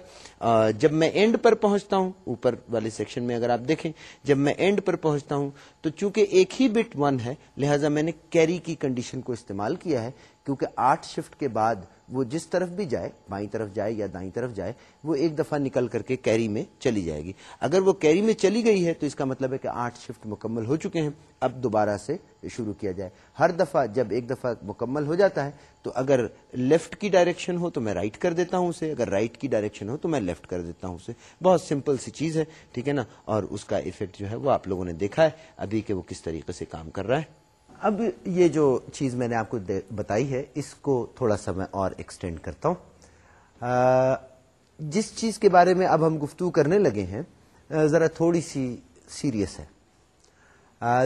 جب میں اینڈ پر پہنچتا ہوں، اوپر والے سیکشن میں اگر آپ دیکھیں، جب میں اینڈ پر پہنچتا ہوں، تو چونکہ ایک ہی بٹ ون ہے، لہٰذا میں نے کیری کی کنڈیشن کو استعمال کیا ہے، کیونکہ آٹھ شفٹ کے بعد وہ جس طرف بھی جائے، بائیں طرف جائے یا دائیں طرف جائے، وہ ایک دفعہ نکل کر کے کیری میں چلی جائے گی۔ اگر وہ کیری میں چلی گئی ہے تو اس کا مطلب ہے کہ آٹھ شفٹ مکمل ہو چکے ہیں۔ اب دوبارہ سے شروع کیا جائے۔ ہر دفعہ جب ایک دفعہ مکمل ہو جاتا ہے تو اگر لیفٹ کی ڈائریکشن ہو تو میں رائٹ کر دیتا ہوں اسے۔ اگر رائٹ کی ڈائریکشن ہو تو میں لیفٹ کر دیتا ہوں اسے۔ بہت سمپل سی چیز ہے، ٹھیک ہے نا؟ اور اس کا افیکٹ جو ہے وہ آپ لوگوں نے دیکھا ہے۔ ابھی کہ وہ کس طریقے سے کام کر رہا ہے۔ اب یہ جو چیز میں نے آپ کو بتائی ہے، اس کو تھوڑا سا میں اور ایکسٹینڈ کرتا ہوں۔ جس چیز کے بارے میں اب ہم گفتگو کرنے لگے ہیں ذرا تھوڑی سی سیریس ہے۔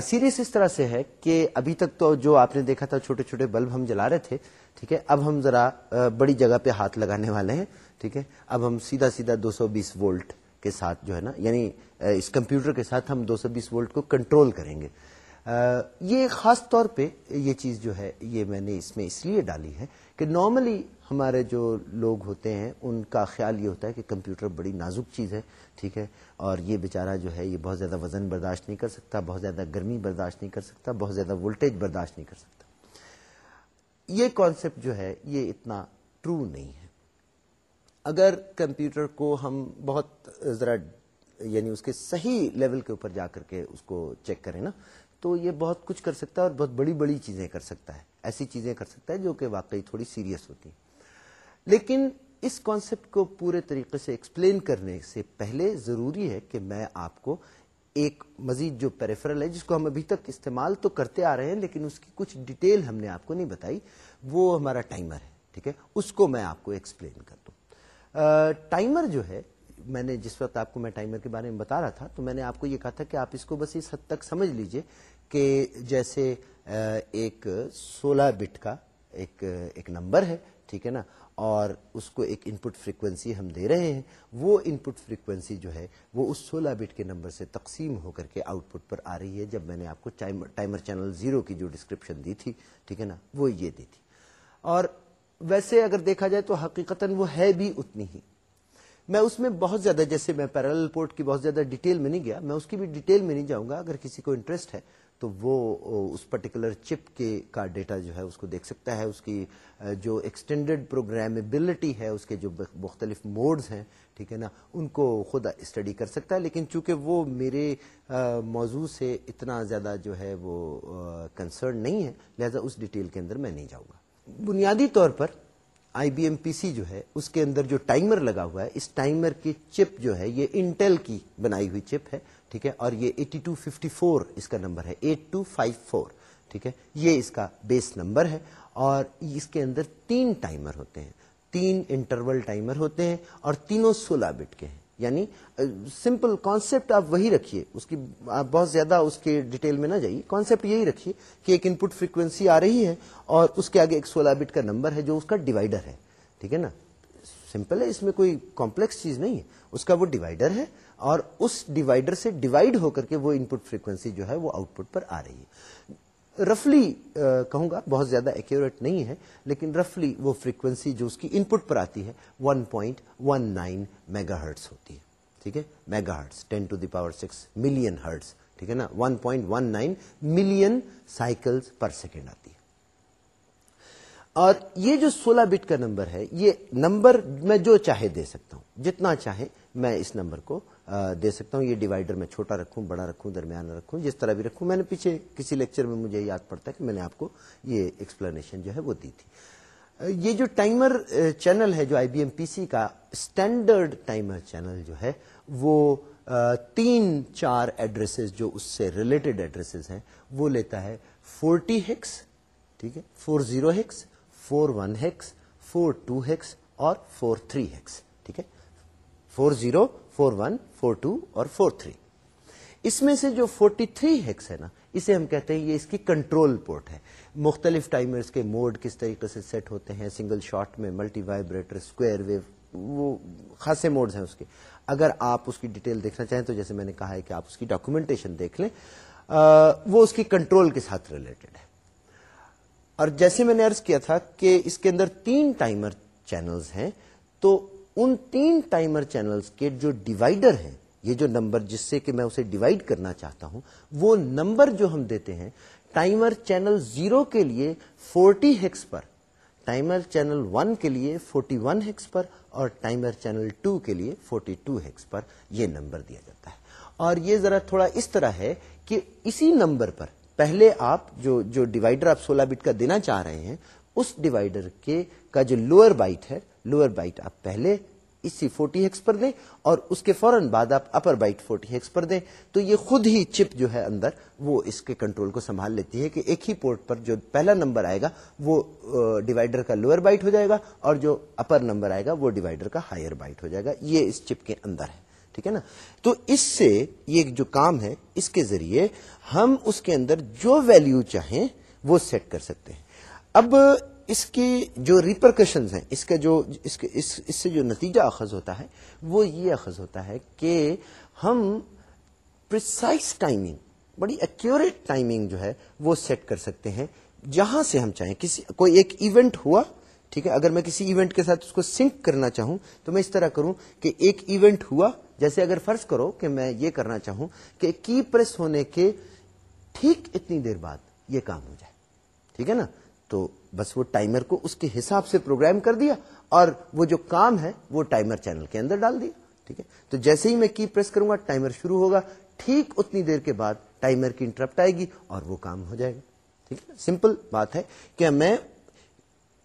سیریس اس طرح سے ہے کہ ابھی تک تو جو آپ نے دیکھا تھا، چھوٹے چھوٹے بلب ہم جلا رہے تھے، ٹھیک ہے؟ اب ہم ذرا بڑی جگہ پہ ہاتھ لگانے والے ہیں، ٹھیک ہے؟ اب ہم سیدھا سیدھا دو سو بیس وولٹ کے ساتھ جو ہے نا یعنی اس کمپیوٹر کے ساتھ ہم دو سو بیس وولٹ کو کنٹرول کریں گے۔ یہ خاص طور پہ یہ چیز جو ہے، یہ میں نے اس میں اس لیے ڈالی ہے کہ نارملی ہمارے جو لوگ ہوتے ہیں، ان کا خیال یہ ہوتا ہے کہ کمپیوٹر بڑی نازک چیز ہے، ٹھیک ہے؟ اور یہ بیچارہ جو ہے، یہ بہت زیادہ وزن برداشت نہیں کر سکتا، بہت زیادہ گرمی برداشت نہیں کر سکتا، بہت زیادہ وولٹیج برداشت نہیں کر سکتا۔ یہ کانسیپٹ جو ہے، یہ اتنا ٹرو نہیں ہے۔ اگر کمپیوٹر کو ہم بہت ذرا یعنی اس کے صحیح لیول کے اوپر جا کر کے اس کو چیک کریں نا تو یہ بہت کچھ کر سکتا ہے اور بہت بڑی بڑی چیزیں کر سکتا ہے، ایسی چیزیں کر سکتا ہے جو کہ واقعی تھوڑی سیریس ہوتی لیکن اس کانسیپٹ کو پورے طریقے سے ایکسپلین کرنے سے پہلے ضروری ہے کہ میں آپ کو ایک مزید جو پیریفرل ہے، جس کو ہم ابھی تک استعمال تو کرتے آ رہے ہیں، لیکن اس کی کچھ ڈیٹیل ہم نے آپ کو نہیں بتائی، وہ ہمارا ٹائمر ہے، ٹھیک ہے؟ اس کو میں آپ کو ایکسپلین کر دوں ٹائمر جو ہے میں نے جس وقت آپ کو میں ٹائمر کے بارے میں بتا رہا تھا، تو میں نے آپ کو یہ کہا تھا کہ آپ اس کو بس اس حد تک سمجھ لیجیے کہ جیسے ایک سولہ بٹ کا ایک ایک نمبر ہے، ٹھیک ہے نا؟ اور اس کو ایک ان پٹ فریکوینسی ہم دے رہے ہیں، وہ ان پٹ فریکوینسی جو ہے، وہ اس سولہ بٹ کے نمبر سے تقسیم ہو کر کے آؤٹ پٹ پر آ رہی ہے، جب میں نے آپ کو ٹائمر چینل زیرو کی جو ڈسکرپشن دی تھی، ٹھیک ہے نا؟ وہ یہ دی تھی۔ اور ویسے اگر دیکھا جائے تو حقیقت وہ ہے بھی اتنی ہی۔ میں اس میں بہت زیادہ، جیسے میں پیرل پورٹ کی بہت زیادہ ڈیٹیل میں نہیں گیا، میں اس کی بھی ڈیٹیل میں نہیں جاؤں گا، اگر کسی کو انٹرسٹ ہے تو وہ، اس پرٹیکولر چپ کے کا ڈیٹا جو ہے اس کو دیکھ سکتا ہے، اس کی جو ایکسٹینڈیڈ پروگرامیبلٹی ہے، اس کے جو مختلف موڈز ہیں، ٹھیک ہے نا، ان کو خود اسٹڈی کر سکتا ہے، لیکن چونکہ وہ میرے موضوع سے اتنا زیادہ جو ہے وہ کنسرن نہیں ہے، لہذا اس ڈیٹیل کے اندر میں نہیں جاؤں گا۔ بنیادی طور پر آئی بی ایم پی سی جو ہے، اس کے اندر جو ٹائمر لگا ہوا ہے، اس ٹائمر کی چپ جو ہے، یہ انٹیل کی بنائی ہوئی چپ ہے، ٹھیک ہے؟ اور یہ ایٹی ٹو ففٹی فور اس کا نمبر ہے، ایٹ ٹو فائیو فور، ٹھیک ہے؟ یہ اس کا بیس نمبر ہے، اور اس کے اندر تین ٹائمر ہوتے ہیں، تین انٹرول ٹائمر ہوتے ہیں اور تینوں سولہ بٹ کے ہیں۔ یعنی سمپل کانسیپٹ آپ وہی رکھیے، اس کی آپ بہت زیادہ اس کے ڈیٹیل میں نہ جائیے، کانسیپٹ یہی رکھیے کہ ایک ان پٹ فریکوینسی آ رہی ہے اور اس کے آگے ایک سولہ بٹ کا نمبر ہے جو اس کا ڈیوائڈر ہے، ٹھیک ہے نا؟ سمپل ہے، اس میں کوئی کمپلیکس چیز نہیں ہے، اس کا وہ ڈیوائڈر ہے اور اس ڈیوائڈر سے ڈیوائڈ ہو کر کے وہ ان پٹ فریکوینسی جو ہے وہ آؤٹ پٹ پر آ رہی ہے۔ رفلی کہوں گا، بہت زیادہ ایکوریٹ نہیں ہے، لیکن رفلی وہ فریکوینسی جو اس کی ان پٹ پر آتی ہے 1.19 point one nine mega hertz ہوتی ہے، ٹھیک ہے؟ Mega hertz ten to the power six million hertz ٹھیک ہے نا؟ 1.19 point one nine million cycles per second آتی ہے۔ اور یہ جو سولہ بٹ کا نمبر ہے، یہ نمبر میں جو چاہے دے سکتا ہوں، جتنا چاہے میں اس نمبر کو دے سکتا ہوں۔ یہ ڈیوائڈر میں چھوٹا رکھوں، بڑا رکھوں درمیان رکھوں، جس طرح بھی رکھوں۔ میں نے پیچھے کسی لیکچر میں مجھے یاد پڑتا ہے کہ میں نے آپ کو یہ ایکسپلینیشن جو ہے وہ دی تھی۔ یہ جو ٹائمر چینل ہے، جو آئی بی ایم پی سی کا اسٹینڈرڈ ٹائمر چینل جو ہے، وہ تین چار ایڈریسز جو اس سے ریلیٹڈ ایڈریسز ہیں، وہ لیتا ہے فورٹی ہیکس ٹھیک ہے، four zero hex four one hex four two hex اور فور تھری ہیکس ٹھیک ہے؟ Four zero four one four two اور فور تھری اس میں سے جو فورٹی تھری ہیکس ہے نا، اسے ہم کہتے ہیں یہ اس کی کنٹرول پورٹ ہے۔ مختلف ٹائمرز کے موڈ کس طریقے سے سیٹ ہوتے ہیں سنگل شاٹ میں ملٹی وائبریٹر اسکوائر ویو وہ خاصے موڈز ہیں اس کے۔ اگر آپ اس کی ڈیٹیل دیکھنا چاہیں تو جیسے میں نے کہا ہے کہ آپ اس کی ڈاکومنٹیشن دیکھ لیں وہ اس کی کنٹرول کے ساتھ ریلیٹڈ ہے۔ اور جیسے میں نے ارض کیا تھا کہ اس کے اندر تین ٹائمر چینلز ہیں، تو ان تین ٹائمر چینلز کے جو ڈیوائڈر ہیں، یہ جو نمبر جس سے کہ میں اسے ڈیوائڈ کرنا چاہتا ہوں، وہ نمبر جو ہم دیتے ہیں، ٹائمر چینل زیرو کے لیے فورٹی ہیکس پر، ٹائمر چینل ون کے لیے 41 ون ہیکس پر، اور ٹائمر چینل ٹو کے لیے 42 ٹو ہیکس پر یہ نمبر دیا جاتا ہے۔ اور یہ ذرا تھوڑا اس طرح ہے کہ اسی نمبر پر پہلے آپ جو جو ڈیوائڈر آپ سولہ بٹ کا دینا چاہ رہے ہیں، اس ڈیوائڈر کے کا جو لوئر بائٹ ہے لوئر بائٹ آپ پہلے اسی فورٹی ہیکس پر دیں اور اس کے فوراً بعد آپ اپر بائٹ فورٹی ہیکس پر دیں۔ تو یہ خود ہی چپ جو ہے اندر، وہ اس کے کنٹرول کو سنبھال لیتی ہے کہ ایک ہی پورٹ پر جو پہلا نمبر آئے گا، وہ ڈیوائڈر کا لوئر بائٹ ہو جائے گا اور جو اپر نمبر آئے گا، وہ ڈیوائڈر کا ہائر بائٹ ہو جائے گا۔ یہ اس چپ کے اندر ہے۔ ٹھیک ہے نا؟ تو اس سے یہ جو کام ہے اس کے ذریعے ہم اس کے اندر جو ویلیو چاہیں وہ سیٹ کر سکتے ہیں۔ اب اس کی جو ریپرکشنز ہیں اس کا جو اس کے اس, اس سے جو نتیجہ اخذ ہوتا ہے وہ یہ اخذ ہوتا ہے کہ ہم پرسائز ٹائمنگ بڑی ایکوریٹ ٹائمنگ جو ہے وہ سیٹ کر سکتے ہیں۔ جہاں سے ہم چاہیں کسی کوئی ایک ایونٹ ہوا ٹھیک ہے اگر میں کسی ایونٹ کے ساتھ اس کو سنک کرنا چاہوں تو میں اس طرح کروں کہ ایک ایونٹ ہوا جیسے اگر فرض کرو کہ میں یہ کرنا چاہوں کہ کی پریس ہونے کے ٹھیک اتنی دیر بعد یہ کام ہو جائے، ٹھیک ہے نا؟ تو بس وہ ٹائمر کو اس کے حساب سے پروگرام کر دیا اور وہ جو کام ہے وہ ٹائمر چینل کے اندر ڈال دیا، ٹھیک ہے؟ تو جیسے ہی میں کی پریس کروں گا، ٹائمر شروع ہوگا، ٹھیک اتنی دیر کے بعد ٹائمر کی انٹرپٹ آئے گی اور وہ کام ہو جائے گا، ٹھیک ہے؟ سمپل بات ہے کہ میں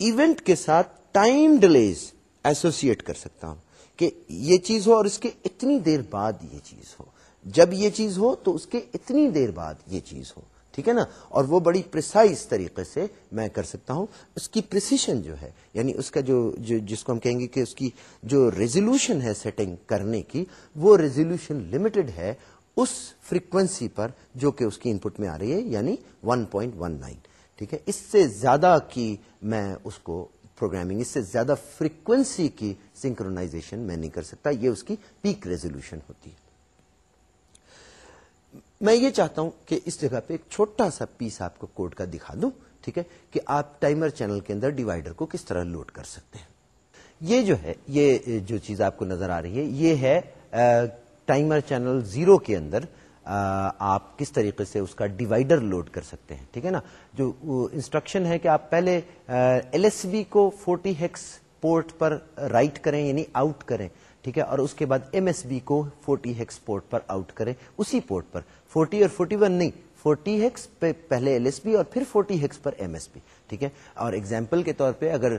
ایونٹ کے ساتھ ٹائم ڈیلیز ایسوسیٹ کر سکتا ہوں۔ کہ یہ چیز ہو اور اس کے اتنی دیر بعد یہ چیز ہو۔ جب یہ چیز ہو تو اس کے اتنی دیر بعد یہ چیز ہو۔ ٹھیک ہے نا؟ اور وہ بڑی پرسائز طریقے سے میں کر سکتا ہوں۔ اس کی پرسیشن جو ہے یعنی اس کا جو جس کو ہم کہیں گے کہ اس کی جو ریزولوشن ہے سیٹنگ کرنے کی، وہ ریزولوشن لمیٹڈ ہے اس فریکوینسی پر جو کہ اس کی ان پٹ میں آ رہی ہے یعنی 1.19 ٹھیک ہے؟ اس سے زیادہ کی میں اس کو پروگرامنگ اس سے زیادہ فریکوینسی کی سنکرونائزیشن میں نہیں کر سکتا، یہ اس کی پیک ریزولوشن ہوتی ہے۔ میں یہ چاہتا ہوں کہ اس جگہ پہ ایک چھوٹا سا پیس آپ کو کوڈ کا دکھا دوں، ٹھیک ہے، کہ آپ ٹائمر چینل کے اندر ڈیوائڈر کو کس طرح لوڈ کر سکتے ہیں۔ یہ جو ہے، یہ جو چیز آپ کو نظر آ رہی ہے، یہ ہے ٹائمر چینل زیرو کے اندر آپ کس طریقے سے اس کا ڈیوائڈر لوڈ کر سکتے ہیں؟ ٹھیک ہے نا؟ جو انسٹرکشن ہے کہ آپ پہلے ایل ایس بی کو فورٹی ہیکس پورٹ پر رائٹ کریں یعنی آؤٹ کریں، ٹھیک ہے؟ اور اس کے بعد ایم ایس بی کو فورٹی ہیکس پورٹ پر آؤٹ کریں، اسی پورٹ پر۔ فورٹی اور فورٹی ون نہیں، فورٹی ہیکس پہ پہلے ایل ایس بی اور پھر فورٹی ہیکس پر ایم ایس بی ٹھیک ہے؟ اور ایگزامپل کے طور پہ اگر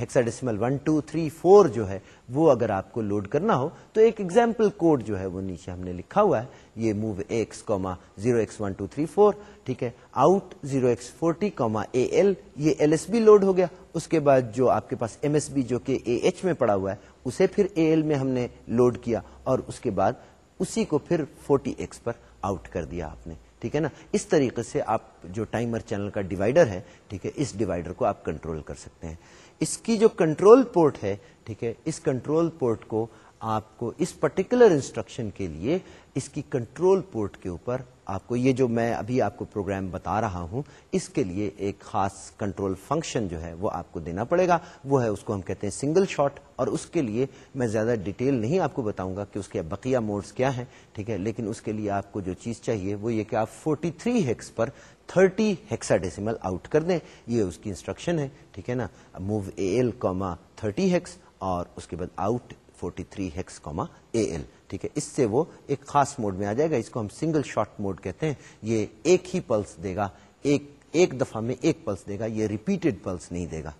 hexadecimal one two three four جو ہے، وہ اگر آپ کو لوڈ کرنا ہو، تو ایک ایگزامپل کوڈ جو ہے وہ نیچے ہم نے لکھا ہوا ہے۔ یہ move X comma zero X one two three four ٹھیک ہے؟ Out zero X forty comma A L یہ ایل ایس بی لوڈ ہو گیا۔ اس کے بعد جو آپ کے پاس ایم ایس بی جو کہ اے ایچ میں پڑا ہوا ہے، اسے پھر اے ایل میں ہم نے لوڈ کیا اور اس کے بعد اسی کو پھر فورٹی ایکس پر آؤٹ کر دیا آپ نے۔ ٹھیک ہے نا؟ اس طریقے سے آپ جو ٹائمر چینل کا ڈیوائڈر ہے، ٹھیک ہے، اس ڈیوائڈر کو آپ کنٹرول کر سکتے ہیں۔ اس کی جو کنٹرول پورٹ ہے، ٹھیک ہے، اس کنٹرول پورٹ کو آپ کو اس پرٹیکولر انسٹرکشن کے لیے اس کی کنٹرول پورٹ کے اوپر آپ کو یہ جو میں ابھی آپ کو پروگرام بتا رہا ہوں، اس کے لیے ایک خاص کنٹرول فنکشن جو ہے وہ آپ کو دینا پڑے گا۔ وہ ہے اس کو ہم کہتے ہیں سنگل شاٹ۔ اور اس کے لیے میں زیادہ ڈیٹیل نہیں آپ کو بتاؤں گا کہ اس کے بقیہ موڈز کیا ہیں، ٹھیک ہے؟ لیکن اس کے لیے آپ کو جو چیز چاہیے وہ یہ کہ آپ 43 ہیکس پر 30 ہیکسا ڈیسیمل آؤٹ کر دیں۔ یہ اس کی انسٹرکشن ہے، ٹھیک ہے نا؟ Move A L comma thirty hex اور اس کے بعد out 43 hex comma A L ٹھیک ہے؟ اس سے وہ ایک خاص موڈ میں آ جائے گا، اس کو ہم سنگل شارٹ موڈ کہتے ہیں۔ یہ ایک ہی پلس دے گا، ایک ایک دفعہ میں ایک پلس دے گا، یہ ریپیٹڈ پلس نہیں دے گا۔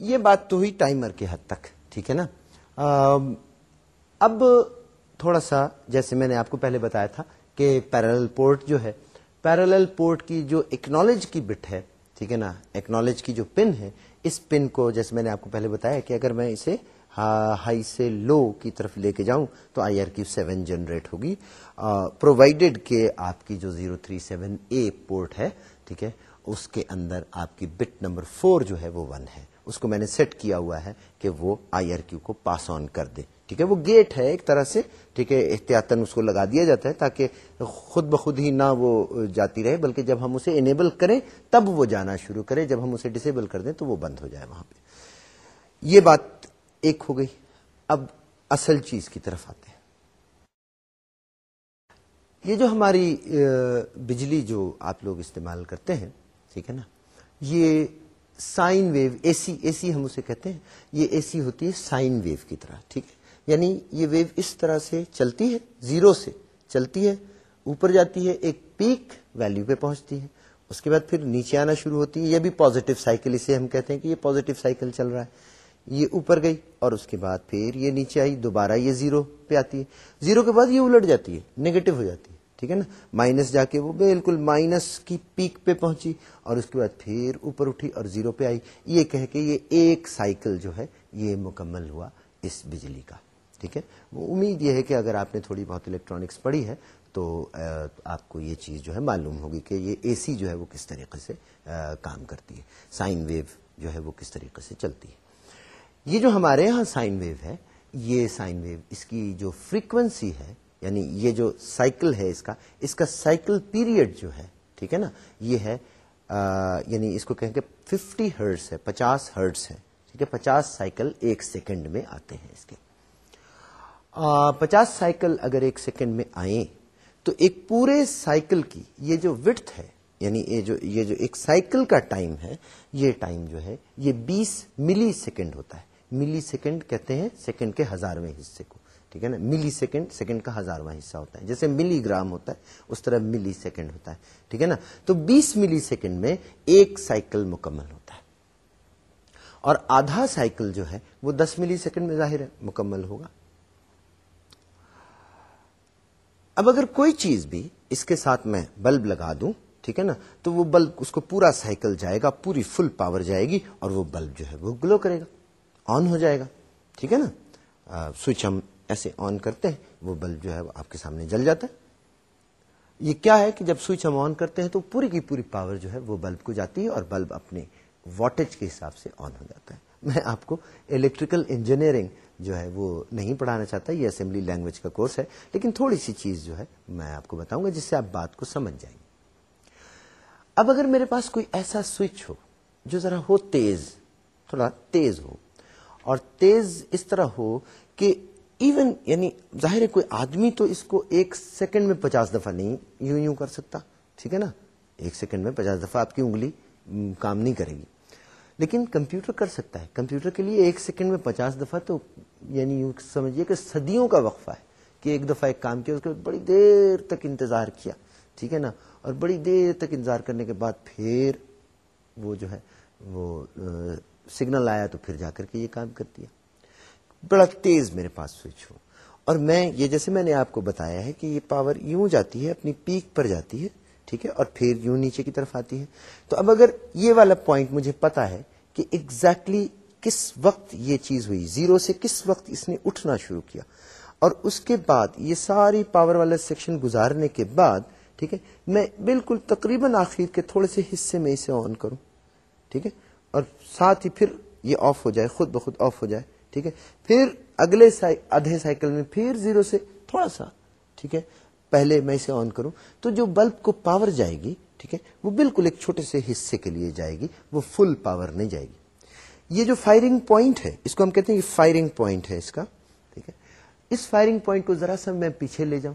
یہ بات تو ہوئی ٹائمر کے حد تک، ٹھیک ہے نا؟ اب تھوڑا سا، جیسے میں نے آپ کو پہلے بتایا تھا کہ پیرل پورٹ جو ہے پیرل پورٹ کی جو اکنالج کی بٹ ہے، ٹھیک ہے نا؟ اکنالج کی جو پن ہے، اس پن کو جیسے میں نے آپ کو پہلے بتایا کہ اگر میں اسے ہاں، ہائی سے لو کی طرف لے کے جاؤں تو I R Q seven generate ہوگی۔ پرووائڈیڈ کہ آپ کی جو zero three seven A port ہے، ٹھیک ہے، اس کے اندر آپ کی بٹ نمبر فور جو ہے وہ ون ہے۔ اس کو میں نے سیٹ کیا ہوا ہے کہ وہ آئی آر کیو کو پاس آن کر دے۔ ٹھیک ہے، وہ گیٹ ہے ایک طرح سے، ٹھیک ہے احتیاطن اس کو لگا دیا جاتا ہے تاکہ خود بخود ہی نہ وہ جاتی رہے، بلکہ جب ہم اسے انیبل کریں تب وہ جانا شروع کرے۔ جب ہم اسے ڈسیبل کر دیں تو وہ بند ہو جائے وہاں پہ۔ یہ بات ایک ہو گئی۔ اب اصل چیز کی طرف آتے ہیں۔ یہ جو ہماری بجلی جو آپ لوگ استعمال کرتے ہیں، ٹھیک ہے نا؟ یہ سائن ویو، اے سی اے سی ہم اسے کہتے ہیں۔ یہ اے سی ہوتی ہے سائن ویو کی طرح، ٹھیک ہے؟ یعنی یہ ویو اس طرح سے چلتی ہے، زیرو سے چلتی ہے، اوپر جاتی ہے، ایک پیک ویلو پہ پہنچتی ہے۔ اس کے بعد پھر نیچے آنا شروع ہوتی ہے، یہ بھی پازیٹو سائیکل، اسے ہم کہتے ہیں کہ یہ پازیٹو سائیکل چل رہا ہے۔ یہ اوپر گئی اور اس کے بعد پھر یہ نیچے آئی، دوبارہ یہ زیرو پہ آتی ہے۔ زیرو کے بعد یہ الٹ جاتی ہے نیگیٹو ہو جاتی ہے، ٹھیک ہے نا؟ مائنس جا کے وہ بالکل مائنس کی پیک پہ پہنچی اور اس کے بعد پھر اوپر اٹھی اور زیرو پہ آئی۔ یہ کہ یہ ایک سائیکل جو ہے، یہ مکمل ہوا اس بجلی کا، ٹھیک ہے؟ وہ امید یہ ہے کہ اگر آپ نے تھوڑی بہت الیکٹرانکس پڑھی ہے تو آپ کو یہ چیز جو ہے معلوم ہوگی کہ یہ اے سی جو ہے وہ کس طریقے سے کام کرتی ہے۔ سائن ویو جو ہے وہ کس طریقے سے چلتی ہے۔ یہ جو ہمارے یہاں سائن ویو ہے یہ سائن ویو اس کی جو فریکوینسی ہے یعنی یہ جو سائیکل ہے اس کا اس کا سائیکل پیریڈ جو ہے ٹھیک ہے نا؟ یہ ہے آ, یعنی اس کو کہیں گے ففٹی ہرٹس ہے پچاس ہرٹس ہے ٹھیک ہے؟ پچاس سائیکل ایک سیکنڈ میں آتے ہیں اس کے۔ پچاس سائیکل اگر ایک سیکنڈ میں آئیں تو ایک پورے سائیکل کی یہ جو وٹھ ہے یعنی یہ جو یہ جو ایک سائیکل کا ٹائم ہے یہ ٹائم جو ہے یہ بیس ملی سیکنڈ ہوتا ہے۔ ملی سیکنڈ کہتے ہیں سیکنڈ کے ہزارویں حصے کو، ٹھیک ہے نا؟ ملی سیکنڈ سیکنڈ کا ہزارواں حصہ ہوتا ہے۔ جیسے ملی گرام ہوتا ہے، اس طرح ملی سیکنڈ ہوتا ہے، ٹھیک ہے نا؟ تو بیس ملی سیکنڈ میں ایک سائیکل مکمل ہوتا ہے۔ اور آدھا سائیکل جو ہے، وہ دس ملی سیکنڈ میں ظاہر ہے، مکمل ہوگا۔ اب اگر کوئی چیز بھی اس کے ساتھ میں بلب لگا دوں، ٹھیک ہے نا؟ تو وہ بلب، اس کو پورا سائیکل جائے گا، پوری فل پاور جائے گی اور وہ بلب جو ہے، وہ گلو کرے گا۔ آن ہو جائے گا۔ ٹھیک ہے نا؟ سوئچ ہم ایسے آن کرتے ہیں، وہ بلب جو ہے وہ آپ کے سامنے جل جاتا ہے۔ یہ کیا ہے کہ جب سوئچ ہم آن کرتے ہیں تو پوری کی پوری پاور جو ہے وہ بلب کو جاتی ہے اور بلب اپنے واٹیج کے حساب سے آن ہو جاتا ہے۔ میں آپ کو الیکٹریکل انجینئرنگ جو ہے وہ نہیں پڑھانا چاہتا، یہ اسمبلی لینگویج کا کورس ہے، لیکن تھوڑی سی چیز جو ہے میں آپ کو بتاؤں گا، جس سے آپ بات کو سمجھ جائیں۔ گے اب اگر میرے پاس کوئی ایسا سوئچ ہو جو ذرا ہو تیز، تھوڑا تیز ہو اور تیز اس طرح ہو کہ ایون یعنی ظاہر ہے کوئی آدمی تو اس کو ایک سیکنڈ میں پچاس دفعہ نہیں یوں یوں کر سکتا، ٹھیک ہے نا؟ ایک سیکنڈ میں پچاس دفعہ آپ کی انگلی کام نہیں کرے گی۔ لیکن کمپیوٹر کر سکتا ہے۔ کمپیوٹر کے لیے ایک سیکنڈ میں پچاس دفعہ تو یعنی یوں سمجھیے کہ صدیوں کا وقفہ ہے کہ ایک دفعہ ایک کام کیا، اس کے بعد بڑی دیر تک انتظار کیا، ٹھیک ہے نا؟ اور بڑی دیر تک انتظار کرنے کے بعد پھر وہ جو ہے وہ سگنل آیا تو پھر جا کر کے یہ کام کرتی ہے بڑا تیز میرے پاس سوئچ ہو۔ اور میں یہ جیسے میں نے آپ کو بتایا ہے کہ یہ پاور یوں جاتی ہے، اپنی پیک پر جاتی ہے، ٹھیک ہے، اور پھر یوں نیچے کی طرف آتی ہے۔ تو اب اگر یہ والا پوائنٹ مجھے پتا ہے کہ ایگزیکٹلی exactly کس وقت یہ چیز ہوئی زیرو سے کس وقت اس نے اٹھنا شروع کیا۔ اور اس کے بعد یہ ساری پاور والا سیکشن گزارنے کے بعد، ٹھیک ہے، میں بالکل تقریباً آخر کے تھوڑے سے حصے میں اسے آن کروں۔ ٹھیک ہے اور ساتھ ہی پھر یہ آف ہو جائے، خود بخود آف ہو جائے، ٹھیک ہے؟ پھر اگلے آدھے سائیکل میں پھر زیرو سے تھوڑا سا، ٹھیک ہے؟ پہلے میں اسے آن کروں۔ تو جو بلب کو پاور جائے گی، ٹھیک ہے؟ وہ بالکل ایک چھوٹے سے حصے کے لیے جائے گی، وہ فل پاور نہیں جائے گی۔ یہ جو فائرنگ پوائنٹ ہے، اس کو ہم کہتے ہیں یہ فائرنگ پوائنٹ ہے اس کا، ٹھیک ہے؟ اس فائرنگ پوائنٹ کو ذرا سا میں پیچھے لے جاؤں،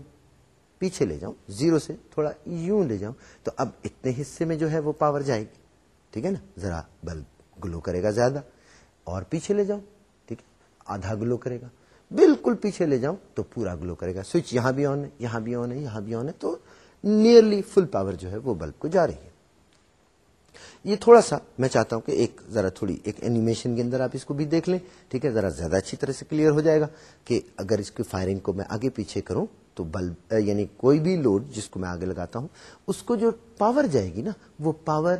پیچھے لے جاؤں زیرو سے تھوڑا یوں لے جاؤں، تو اب اتنے حصے میں جو ہے وہ پاور جائے گی۔ ٹھیک ہے نا؟ ذرا بلب گلو کرے گا زیادہ اور پیچھے لے جاؤں ٹھیک ہے؟ آدھا گلو کرے گا۔ بالکل پیچھے لے جاؤں تو پورا گلو کرے گا۔ سوئچ یہاں بھی آن ہے، یہاں بھی آن ہے، یہاں بھی آن ہے، تو نیئرلی فل پاور جو ہے وہ بلب کو جا رہی ہے۔ یہ تھوڑا سا میں چاہتا ہوں کہ ایک ذرا تھوڑی ایک اینیمیشن کے اندر آپ اس کو بھی دیکھ لیں، ٹھیک ہے؟ ذرا زیادہ اچھی طرح سے کلیئر ہو جائے گا کہ اگر اس کی فائرنگ کو میں آگے پیچھے کروں تو بلب یعنی کوئی بھی لوڈ جس کو میں آگے لگاتا ہوں، اس کو جو پاور جائے گی نا، وہ پاور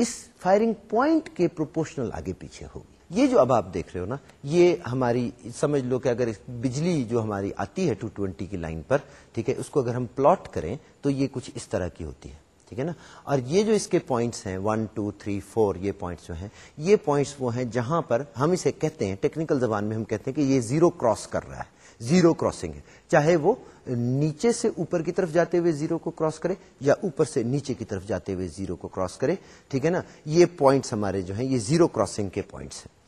اس فائرنگ پوائنٹ کے پروپورشنل آگے پیچھے ہوگی۔ یہ جو اب آپ دیکھ رہے ہو نا، یہ ہماری، سمجھ لو کہ اگر بجلی جو ہماری آتی ہے ٹو ٹوینٹی کی لائن پر، ٹھیک ہے، اس کو اگر ہم پلاٹ کریں تو یہ کچھ اس طرح کی ہوتی ہے، ٹھیک ہے نا؟ اور یہ جو اس کے پوائنٹس ہیں ون ٹو تھری فور یہ پوائنٹس جو ہیں، یہ پوائنٹس وہ ہیں جہاں پر ہم اسے کہتے ہیں ٹیکنیکل زبان میں ہم کہتے ہیں کہ یہ زیرو کراس کر رہا ہے۔ زیرو کراسنگ ہے۔ چاہے وہ نیچے سے اوپر کی طرف جاتے ہوئے زیرو کو کراس کرے یا اوپر سے نیچے کی طرف جاتے ہوئے زیرو کو کراس کرے، ٹھیک ہے نا؟ یہ پوائنٹس ہمارے جو ہیں، یہ زیرو کراسنگ کے پوائنٹس ہیں۔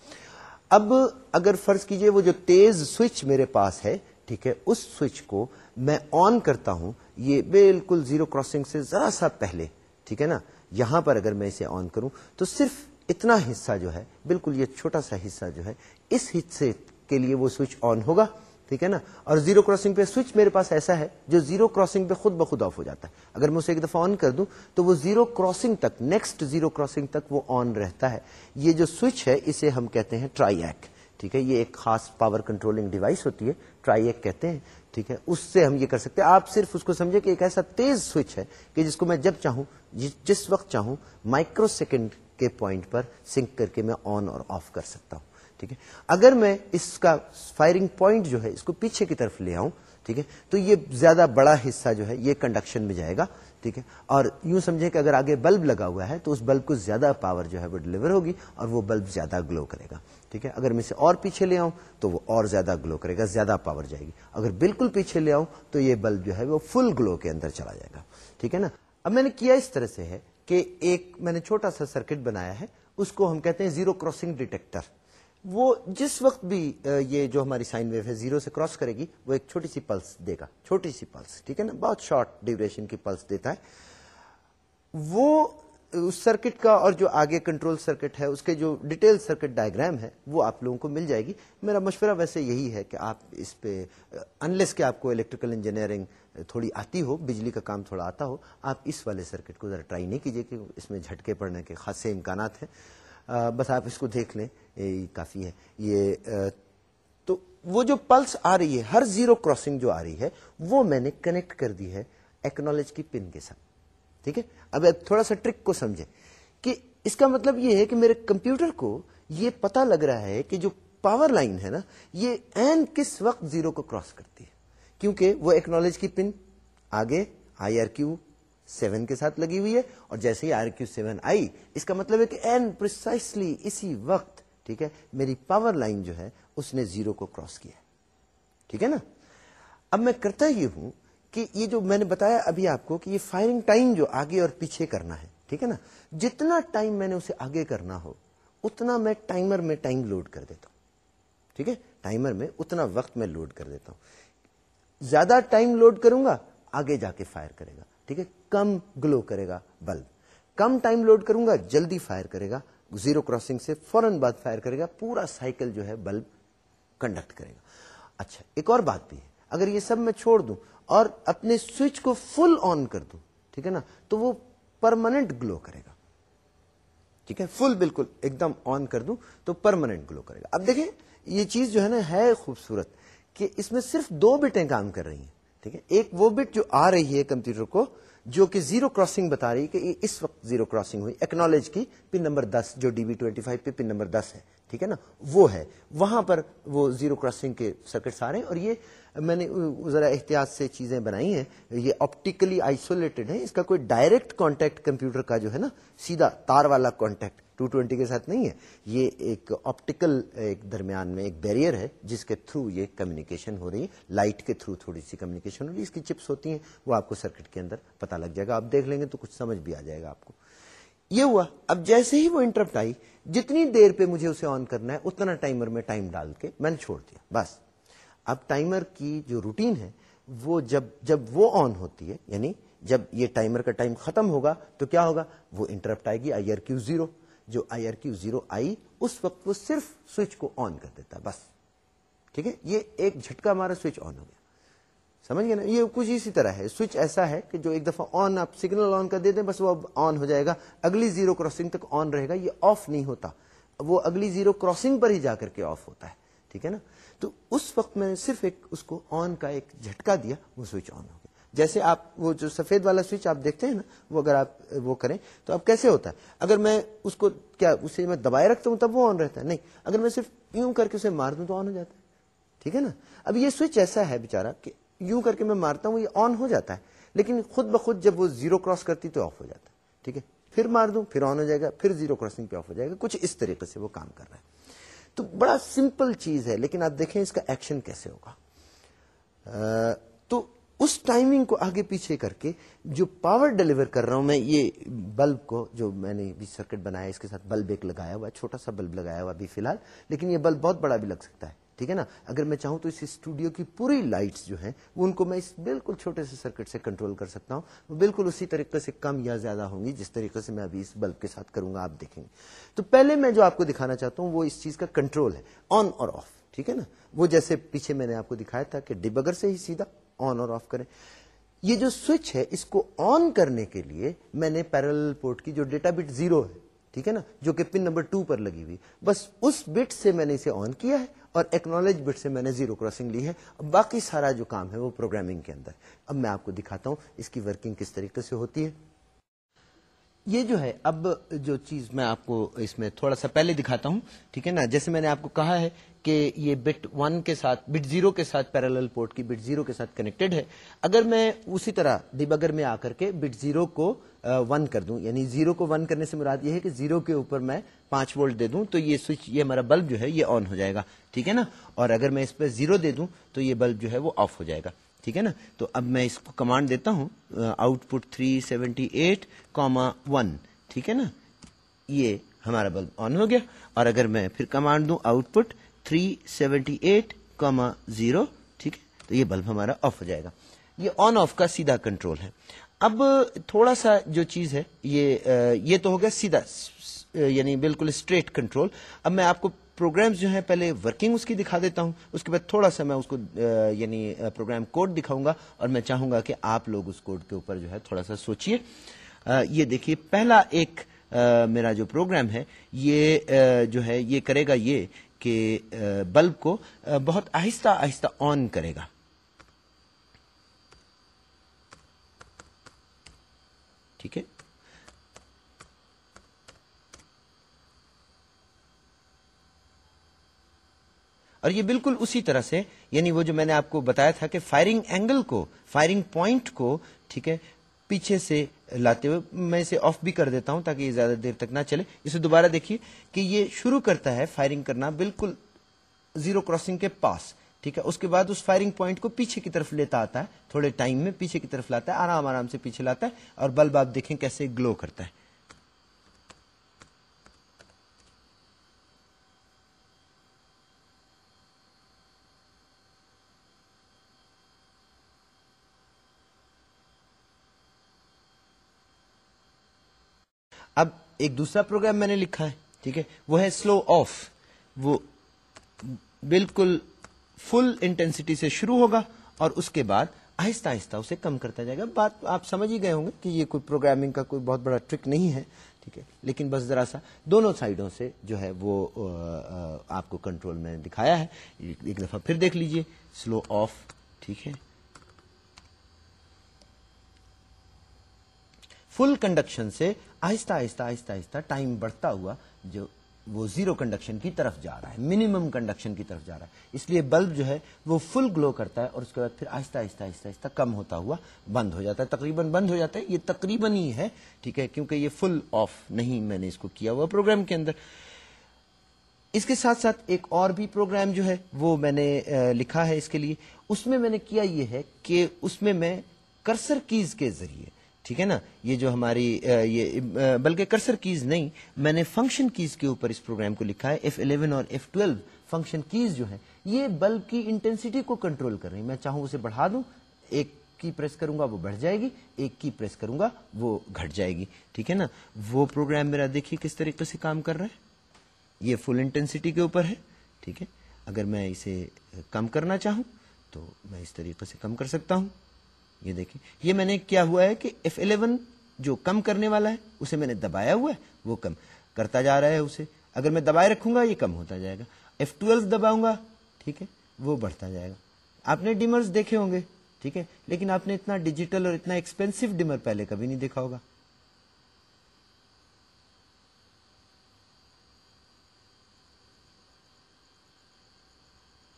اب اگر فرض کیجیے وہ جو تیز سوئچ میرے پاس ہے، ٹھیک ہے، اس سوئچ کو میں آن کرتا ہوں، یہ بالکل زیرو کراسنگ سے ذرا سا پہلے، ٹھیک ہے نا؟ یہاں پر اگر میں اسے آن کروں تو صرف اتنا حصہ جو ہے، بالکل یہ چھوٹا سا حصہ جو ہے، اس حصے کے لیے وہ سوئچ آن ہوگا۔ ٹھیک ہے نا؟ اور زیرو کراسنگ پہ سوئچ میرے پاس ایسا ہے جو زیرو کراسنگ پہ خود بخود آف ہو جاتا ہے۔ اگر میں اسے ایک دفعہ آن کر دوں تو وہ زیرو کراسنگ تک نیکسٹ زیرو کراسنگ تک وہ آن رہتا ہے۔ یہ جو سوئچ ہے، اسے ہم کہتے ہیں ٹرائی ایک ٹھیک ہے؟ یہ ایک خاص پاور کنٹرولنگ ڈیوائس ہوتی ہے ٹرائی ایک کہتے ہیں۔ ٹھیک ہے؟ اس سے ہم یہ کر سکتے ہیں۔ آپ صرف اس کو سمجھے کہ ایک ایسا تیز سوئچ ہے کہ جس کو میں جب چاہوں، جس وقت چاہوں مائکرو سیکنڈ کے پوائنٹ پر سنک کر کے میں آن اور آف کر سکتا ہوں۔ ٹھیک ہے؟ اگر میں اس کا فائرنگ پوائنٹ جو ہے، اس کو پیچھے کی طرف لے آؤں، ٹھیک ہے؟ تو یہ زیادہ بڑا حصہ جو ہے، یہ کنڈکشن میں جائے گا، ٹھیک ہے؟ اور یوں سمجھے کہ اگر آگے بلب لگا ہوا ہے، تو اس بلب کو زیادہ پاور جو ہے، وہ ڈلیور ہوگی اور وہ بلب زیادہ گلو کرے گا، ٹھیک ہے؟ اگر میں اسے اور پیچھے لے آؤں، تو وہ اور زیادہ گلو کرے گا، زیادہ پاور جائے گی۔ اگر بالکل پیچھے لے آؤں، تو یہ بلب جو ہے، وہ فل گلو کے اندر چلا جائے گا، ٹھیک ہے نا؟ اب میں نے کیا اس طرح سے ہے کہ ایک میں نے چھوٹا سا سرکٹ بنایا ہے، اس کو ہم کہتے ہیں زیرو کراسنگ ڈیٹیکٹر وہ جس وقت بھی یہ جو ہماری سائن ویو ہے زیرو سے کراس کرے گی، وہ ایک چھوٹی سی پلس دے گا، چھوٹی سی پلس، ٹھیک ہے نا؟ بہت شارٹ ڈیوریشن کی پلس دیتا ہے۔ وہ اس سرکٹ کا اور جو آگے کنٹرول سرکٹ ہے، اس کے جو ڈیٹیل سرکٹ ڈائگرام ہے، وہ آپ لوگوں کو مل جائے گی۔ میرا مشورہ ویسے یہی ہے کہ آپ اس پہ انلیس کہ آپ کو الیکٹریکل انجینئرنگ تھوڑی آتی ہو، بجلی کا کام تھوڑا آتا ہو، آپ اس والے سرکٹ کو ذرا ٹرائی نہیں کیجیے کہ اس میں جھٹکے پڑنے کے خاصے امکانات ہیں۔ بس آپ اس کو دیکھ لیں۔ کافی ہے یہ تو وہ جو پلس آ رہی ہے، ہر زیرو کراسنگ جو آ رہی ہے، وہ میں نے کنیکٹ کر دی ہے ایکنالج کی پن کے ساتھ۔ ٹھیک ہے؟ اب تھوڑا سا ٹرک کو سمجھے کہ اس کا مطلب یہ ہے کہ میرے کمپیوٹر کو یہ پتا لگ رہا ہے کہ جو پاور لائن ہے نا، یہ این کس وقت زیرو کو کراس کرتی ہے۔ کیونکہ وہ ایکنالج کی پن آگے آئی آر کیو سیون کے ساتھ لگی ہوئی ہے اور جیسے ہی آر کیو سیون آئی، اس کا مطلب ہے کہ این پرسائسلی اسی وقت ٹھیک ہے؟ میری پاور لائن جو ہے، اس نے زیرو کو کراس کیا ٹھیک ہے نا؟ اب میں کرتا یہ ہوں کہ یہ جو میں نے بتایا ابھی آپ کو کہ یہ فائرنگ ٹائم جو آگے اور پیچھے کرنا ہے، ٹھیک ہے نا؟ جتنا ٹائم میں نے اسے آگے کرنا ہو، اتنا میں ٹائمر میں ٹائم لوڈ کر دیتا ہوں۔ ٹھیک ہے؟ ٹائمر میں اتنا وقت میں لوڈ کر دیتا ہوں۔ زیادہ ٹائم لوڈ کروں گا، آگے جا کے فائر کرے گا۔ ٹھیک ہے؟ کم گلو کرے گا، بلب۔ کم ٹائم لوڈ کروں گا، جلدی فائر کرے گا۔ زیرو کراسنگ سے فوراً بعد فائر کرے گا، پورا سائیکل جو ہے بلب کنڈکٹ کرے گا۔ اچھا ایک اور بات بھی ہے، اگر یہ سب میں چھوڑ دوں اور اپنے سوئچ کو فل آن کر دوں، ٹھیک ہے نا، تو وہ پرماننٹ گلو کرے گا۔ ٹھیک ہے، فل بالکل ایک دم آن کر دوں تو پرماننٹ گلو کرے گا۔ اب دیکھیں، یہ چیز جو ہے نا ہے خوبصورت کہ اس میں صرف دو بٹیں کام کر رہی ہیں، ٹھیک ہے، ایک وہ بٹ جو آ رہی ہے کمپیوٹر کو جو کہ زیرو کراسنگ بتا رہی کہ اس وقت زیرو کراسنگ ہوئی۔ ایکنالج کی پن نمبر دس جو ڈی بی ٹوینٹی فائیو پہ پن نمبر دس ہے۔ ٹھیک ہے نا؟ وہ ہے۔ وہاں پر وہ زیرو کراسنگ کے سرکٹس آ رہے ہیں اور یہ میں نے ذرا احتیاط سے چیزیں بنائی ہیں۔ یہ آپٹیکلی آئسولیٹڈ ہے اس کا کوئی ڈائریکٹ کانٹیکٹ کمپیوٹر کا جو ہے نا، سیدھا تار والا کانٹیکٹ ٹو ٹوینٹی کے ساتھ نہیں ہے۔ یہ ایک آپٹیکل ایک درمیان میں ایک بیریئر ہے جس کے تھرو یہ کمیونیکیشن ہو رہی ہے۔ لائٹ کے تھرو تھوڑی سی کمیونیکیشن ہو رہی ہے۔ اس کی چپس ہوتی ہیں۔ وہ آپ کو سرکٹ کے اندر پتا لگ جائے گا۔ آپ دیکھ لیں گے تو کچھ سمجھ بھی آ جائے گا آپ کو۔ یہ ہوا۔ اب جیسے ہی وہ انٹرپٹ آئی، جتنی دیر پہ مجھے اسے آن کرنا ہے، اتنا ٹائمر میں ٹائم ڈال کے میں نے چھوڑ دیا۔ بس۔ اب ٹائمر کی جو روٹین ہے، وہ جب جب وہ آن ہوتی ہے یعنی جب یہ ٹائمر کا ٹائم ختم ہوگا تو کیا ہوگا؟ وہ انٹرپٹ آئے گی۔ آئی آر کیو زیرو جو آئی آر کیو زیرو آئی، اس وقت وہ صرف سوئچ کو آن کر دیتا ہے بس۔ ٹھیک ہے؟ یہ ایک جھٹکا ہمارا سوئچ آن ہو گیا۔ سمجھ گئے نا؟ یہ کچھ اسی طرح ہے۔ سوئچ ایسا ہے کہ جو ایک دفعہ آن، آپ سگنل آن کر دیتے ہیں، بس وہ اب آن ہو جائے گا۔ اگلی زیرو کراسنگ تک آن رہے گا، یہ آف نہیں ہوتا۔ وہ اگلی زیرو کراسنگ پر ہی جا کر کے آف ہوتا ہے۔ ٹھیک ہے نا؟ تو اس وقت میں نے صرف ایک اس کو آن کا ایک جھٹکا دیا، وہ سوئچ آن ہو جیسے آپ وہ جو سفید والا سوئچ آپ دیکھتے ہیں نا، وہ اگر آپ وہ کریں تو اب کیسے ہوتا ہے؟ اگر میں اس کو کیا اسے میں دبائے رکھتا ہوں تب وہ آن رہتا ہے؟ نہیں، اگر میں صرف یوں کر کے اسے مار دوں تو آن ہو جاتا ہے۔ ٹھیک ہے نا؟ اب یہ سوئچ ایسا ہے بےچارا کہ یوں کر کے میں مارتا ہوں، یہ آن ہو جاتا ہے، لیکن خود بخود جب وہ زیرو کراس کرتی تو آف ہو جاتا ہے۔ ٹھیک ہے؟ پھر مار دوں، پھر آن ہو جائے گا، پھر زیرو کراسنگ پہ آف ہو جائے گا۔ کچھ اس طریقے سے وہ کام کر رہا ہے۔ تو بڑا سمپل چیز ہے، لیکن آپ دیکھیں اس کا ایکشن کیسے ہوگا۔ تو اس ٹائمنگ کو آگے پیچھے کر کے جو پاور ڈلیور کر رہا ہوں میں، یہ بلب کو جو میں نے بھی سرکٹ بنایا، اس کے ساتھ بلب ایک لگایا ہوا چھوٹا سا بلب لگایا ہوا ابھی فی الحال، لیکن یہ بلب بہت بڑا بھی لگ سکتا ہے، ٹھیک ہے نا؟ اگر میں چاہوں تو اس اسٹوڈیو کی پوری لائٹس جو ہیں، وہ ان کو میں اس بالکل چھوٹے سے سرکٹ سے کنٹرول کر سکتا ہوں، وہ بالکل اسی طریقے سے کم یا زیادہ ہوں گی، جس طریقے سے میں ابھی اس بلب کے ساتھ کروں گا، آپ دیکھیں گے۔ تو پہلے میں جو آپ کو دکھانا چاہتا ہوں، وہ اس چیز کا کنٹرول ہے آن اور آف ٹھیک ہے نا؟ وہ جیسے پیچھے میں نے آپ کو دکھایا تھا کہ ڈبگر سے ہی سیدھا آن اور آف کریں۔ یہ جو سوئچ ہے، اس کو آن کرنے کے لیے میں نے پیرل پورٹ کی، جو ڈیٹا بٹ زیرو ہے، ٹھیک ہے نا؟ جو کہ پن نمبر ٹو پر لگی ہوئی۔ بس اس بٹ سے میں نے اسے آن کیا ہے اور ایکنالج بٹ سے میں نے زیرو کراسنگ لی ہے۔ اب باقی سارا جو کام ہے وہ پروگرامنگ کے اندر۔ اب میں آپ کو دکھاتا ہوں اس کی ورکنگ کس طریقے سے ہوتی ہے۔ یہ جو ہے، اب جو چیز میں آپ کو اس میں تھوڑا سا پہلے دکھاتا ہوں، ٹھیک ہے نا؟ جیسے میں نے آپ کو کہا ہے کہ یہ بٹ ون کے ساتھ بٹ زیرو کے ساتھ پیرل پورٹ کی بٹ زیرو کے ساتھ کنیکٹڈ ہے۔ اگر میں اسی طرح ڈیبگر میں آ کر کے بٹ زیرو کو ون کر دوں یعنی زیرو کو ون کرنے سے مراد یہ ہے کہ زیرو کے اوپر میں پانچ وولٹ دے دوں، تو یہ سوئچ یہ ہمارا بلب جو ہے یہ آن ہو جائے گا، ٹھیک ہے نا؟ اور اگر میں اس پہ زیرو دے دوں، تو یہ بلب جو ہے وہ آف ہو جائے گا، ٹھیک ہے نا؟ تو اب میں اس کو کمانڈ دیتا ہوں output three seventy eight comma one ٹھیک ہے نا؟ یہ ہمارا بلب آن ہو گیا۔ اور اگر میں پھر کمانڈ دوں output three seventy eight comma zero ٹھیک ہے؟ تو یہ بلب ہمارا آف ہو جائے گا۔ یہ آن آف کا سیدھا کنٹرول ہے۔ اب تھوڑا سا جو چیز ہے، یہ یہ تو ہو گیا سیدھا یعنی بالکل اسٹریٹ کنٹرول اب میں آپ کو پروگرامز جو ہیں، پہلے ورکنگ اس کی دکھا دیتا ہوں۔ اس کے بعد تھوڑا سا میں اس کو یعنی پروگرام کوڈ دکھاؤں گا اور میں چاہوں گا کہ آپ لوگ اس کوڈ کے اوپر جو ہے تھوڑا سا سوچئے۔ یہ دیکھیے، پہلا ایک میرا جو پروگرام ہے، یہ جو ہے، یہ کرے گا یہ کہ بلب کو بہت آہستہ آہستہ آن کرے گا۔ ٹھیک ہے؟ اور یہ بالکل اسی طرح سے یعنی وہ جو میں نے آپ کو بتایا تھا کہ فائرنگ اینگل کو فائرنگ پوائنٹ کو، ٹھیک ہے، پیچھے سے لاتے ہوئے میں اسے آف بھی کر دیتا ہوں تاکہ یہ زیادہ دیر تک نہ چلے۔ اسے دوبارہ دیکھیے کہ یہ شروع کرتا ہے فائرنگ کرنا بالکل زیرو کراسنگ کے پاس، ٹھیک ہے؟ اس کے بعد اس فائرنگ پوائنٹ کو پیچھے کی طرف لیتا آتا ہے، تھوڑے ٹائم میں پیچھے کی طرف لاتا ہے، آرام آرام سے پیچھے لاتا ہے اور بلب آپ دیکھیں کیسے گلو کرتا ہے۔ اب ایک دوسرا پروگرام میں نے لکھا ہے، ٹھیک ہے؟ وہ ہے سلو آف وہ بالکل فل انٹینسٹی سے شروع ہوگا اور اس کے بعد آہستہ آہستہ اسے کم کرتا جائے گا۔ بات آپ سمجھ ہی گئے ہوں گے کہ یہ کوئی پروگرامنگ کا کوئی بہت بڑا ٹرک نہیں ہے، ٹھیک ہے؟ لیکن بس ذرا سا دونوں سائڈوں سے جو ہے وہ آپ کو کنٹرول میں دکھایا ہے۔ ایک دفعہ پھر دیکھ لیجیے سلو آف ٹھیک ہے؟ فل کنڈکشن سے آہستہ آہستہ آہستہ آہستہ ٹائم بڑھتا ہوا جو وہ زیرو کنڈکشن کی طرف جا رہا ہے منیمم کنڈکشن کی طرف جا رہا ہے۔ اس لیے بلب جو ہے وہ فل گلو کرتا ہے اور اس کے بعد پھر آہستہ آہستہ آہستہ آہستہ کم ہوتا ہوا بند ہو جاتا ہے۔ تقریباً بند ہو جاتا ہے۔ یہ تقریباً ہی ہے، ٹھیک ہے؟ کیونکہ یہ فل آف نہیں میں نے اس کو کیا ہوا پروگرام کے اندر۔ اس کے ساتھ ساتھ ایک اور بھی پروگرام جو ہے وہ میں نے لکھا ہے اس کے لیے۔ اس میں میں نے کیا یہ ہے کہ اس میں میں کرسر کیز کے ذریعے ٹھیک ہے نا؟ یہ جو ہماری یہ بلکہ کرسر کیز نہیں، میں نے فنکشن کیز کے اوپر اس پروگرام کو لکھا ہے ایف الیون اور ایف ٹویلو فنکشن کیز جو ہے یہ بلب کی انٹینسٹی کو کنٹرول کر رہی میں چاہوں اسے بڑھا دوں، ایک کی پریس کروں گا، وہ بڑھ جائے گی، ایک کی پریس کروں گا، وہ گھٹ جائے گی۔ ٹھیک ہے نا؟ وہ پروگرام میرا دیکھیے کس طریقے سے کام کر رہا ہے۔ یہ فل انٹینسٹی کے اوپر ہے، ٹھیک ہے؟ اگر میں اسے کم کرنا چاہوں تو میں اس طریقے سے کم کر سکتا ہوں۔ یہ دیکھیں۔ یہ میں نے کیا ہوا ہے کہ ایف الیون جو کم کرنے والا ہے، اسے میں نے دبایا ہوا ہے، وہ کم کرتا جا رہا ہے اسے۔ اگر میں دبائے رکھوں گا، یہ کم ہوتا جائے گا۔ ایف ٹویلو دباؤں گا، ٹھیک ہے، وہ بڑھتا جائے گا۔ آپ نے ڈیمرز دیکھے ہوں گے، ٹھیک ہے، لیکن آپ نے اتنا ڈیجیٹل اور اتنا ایکسپینسو ڈیمر پہلے کبھی نہیں دیکھا ہوگا۔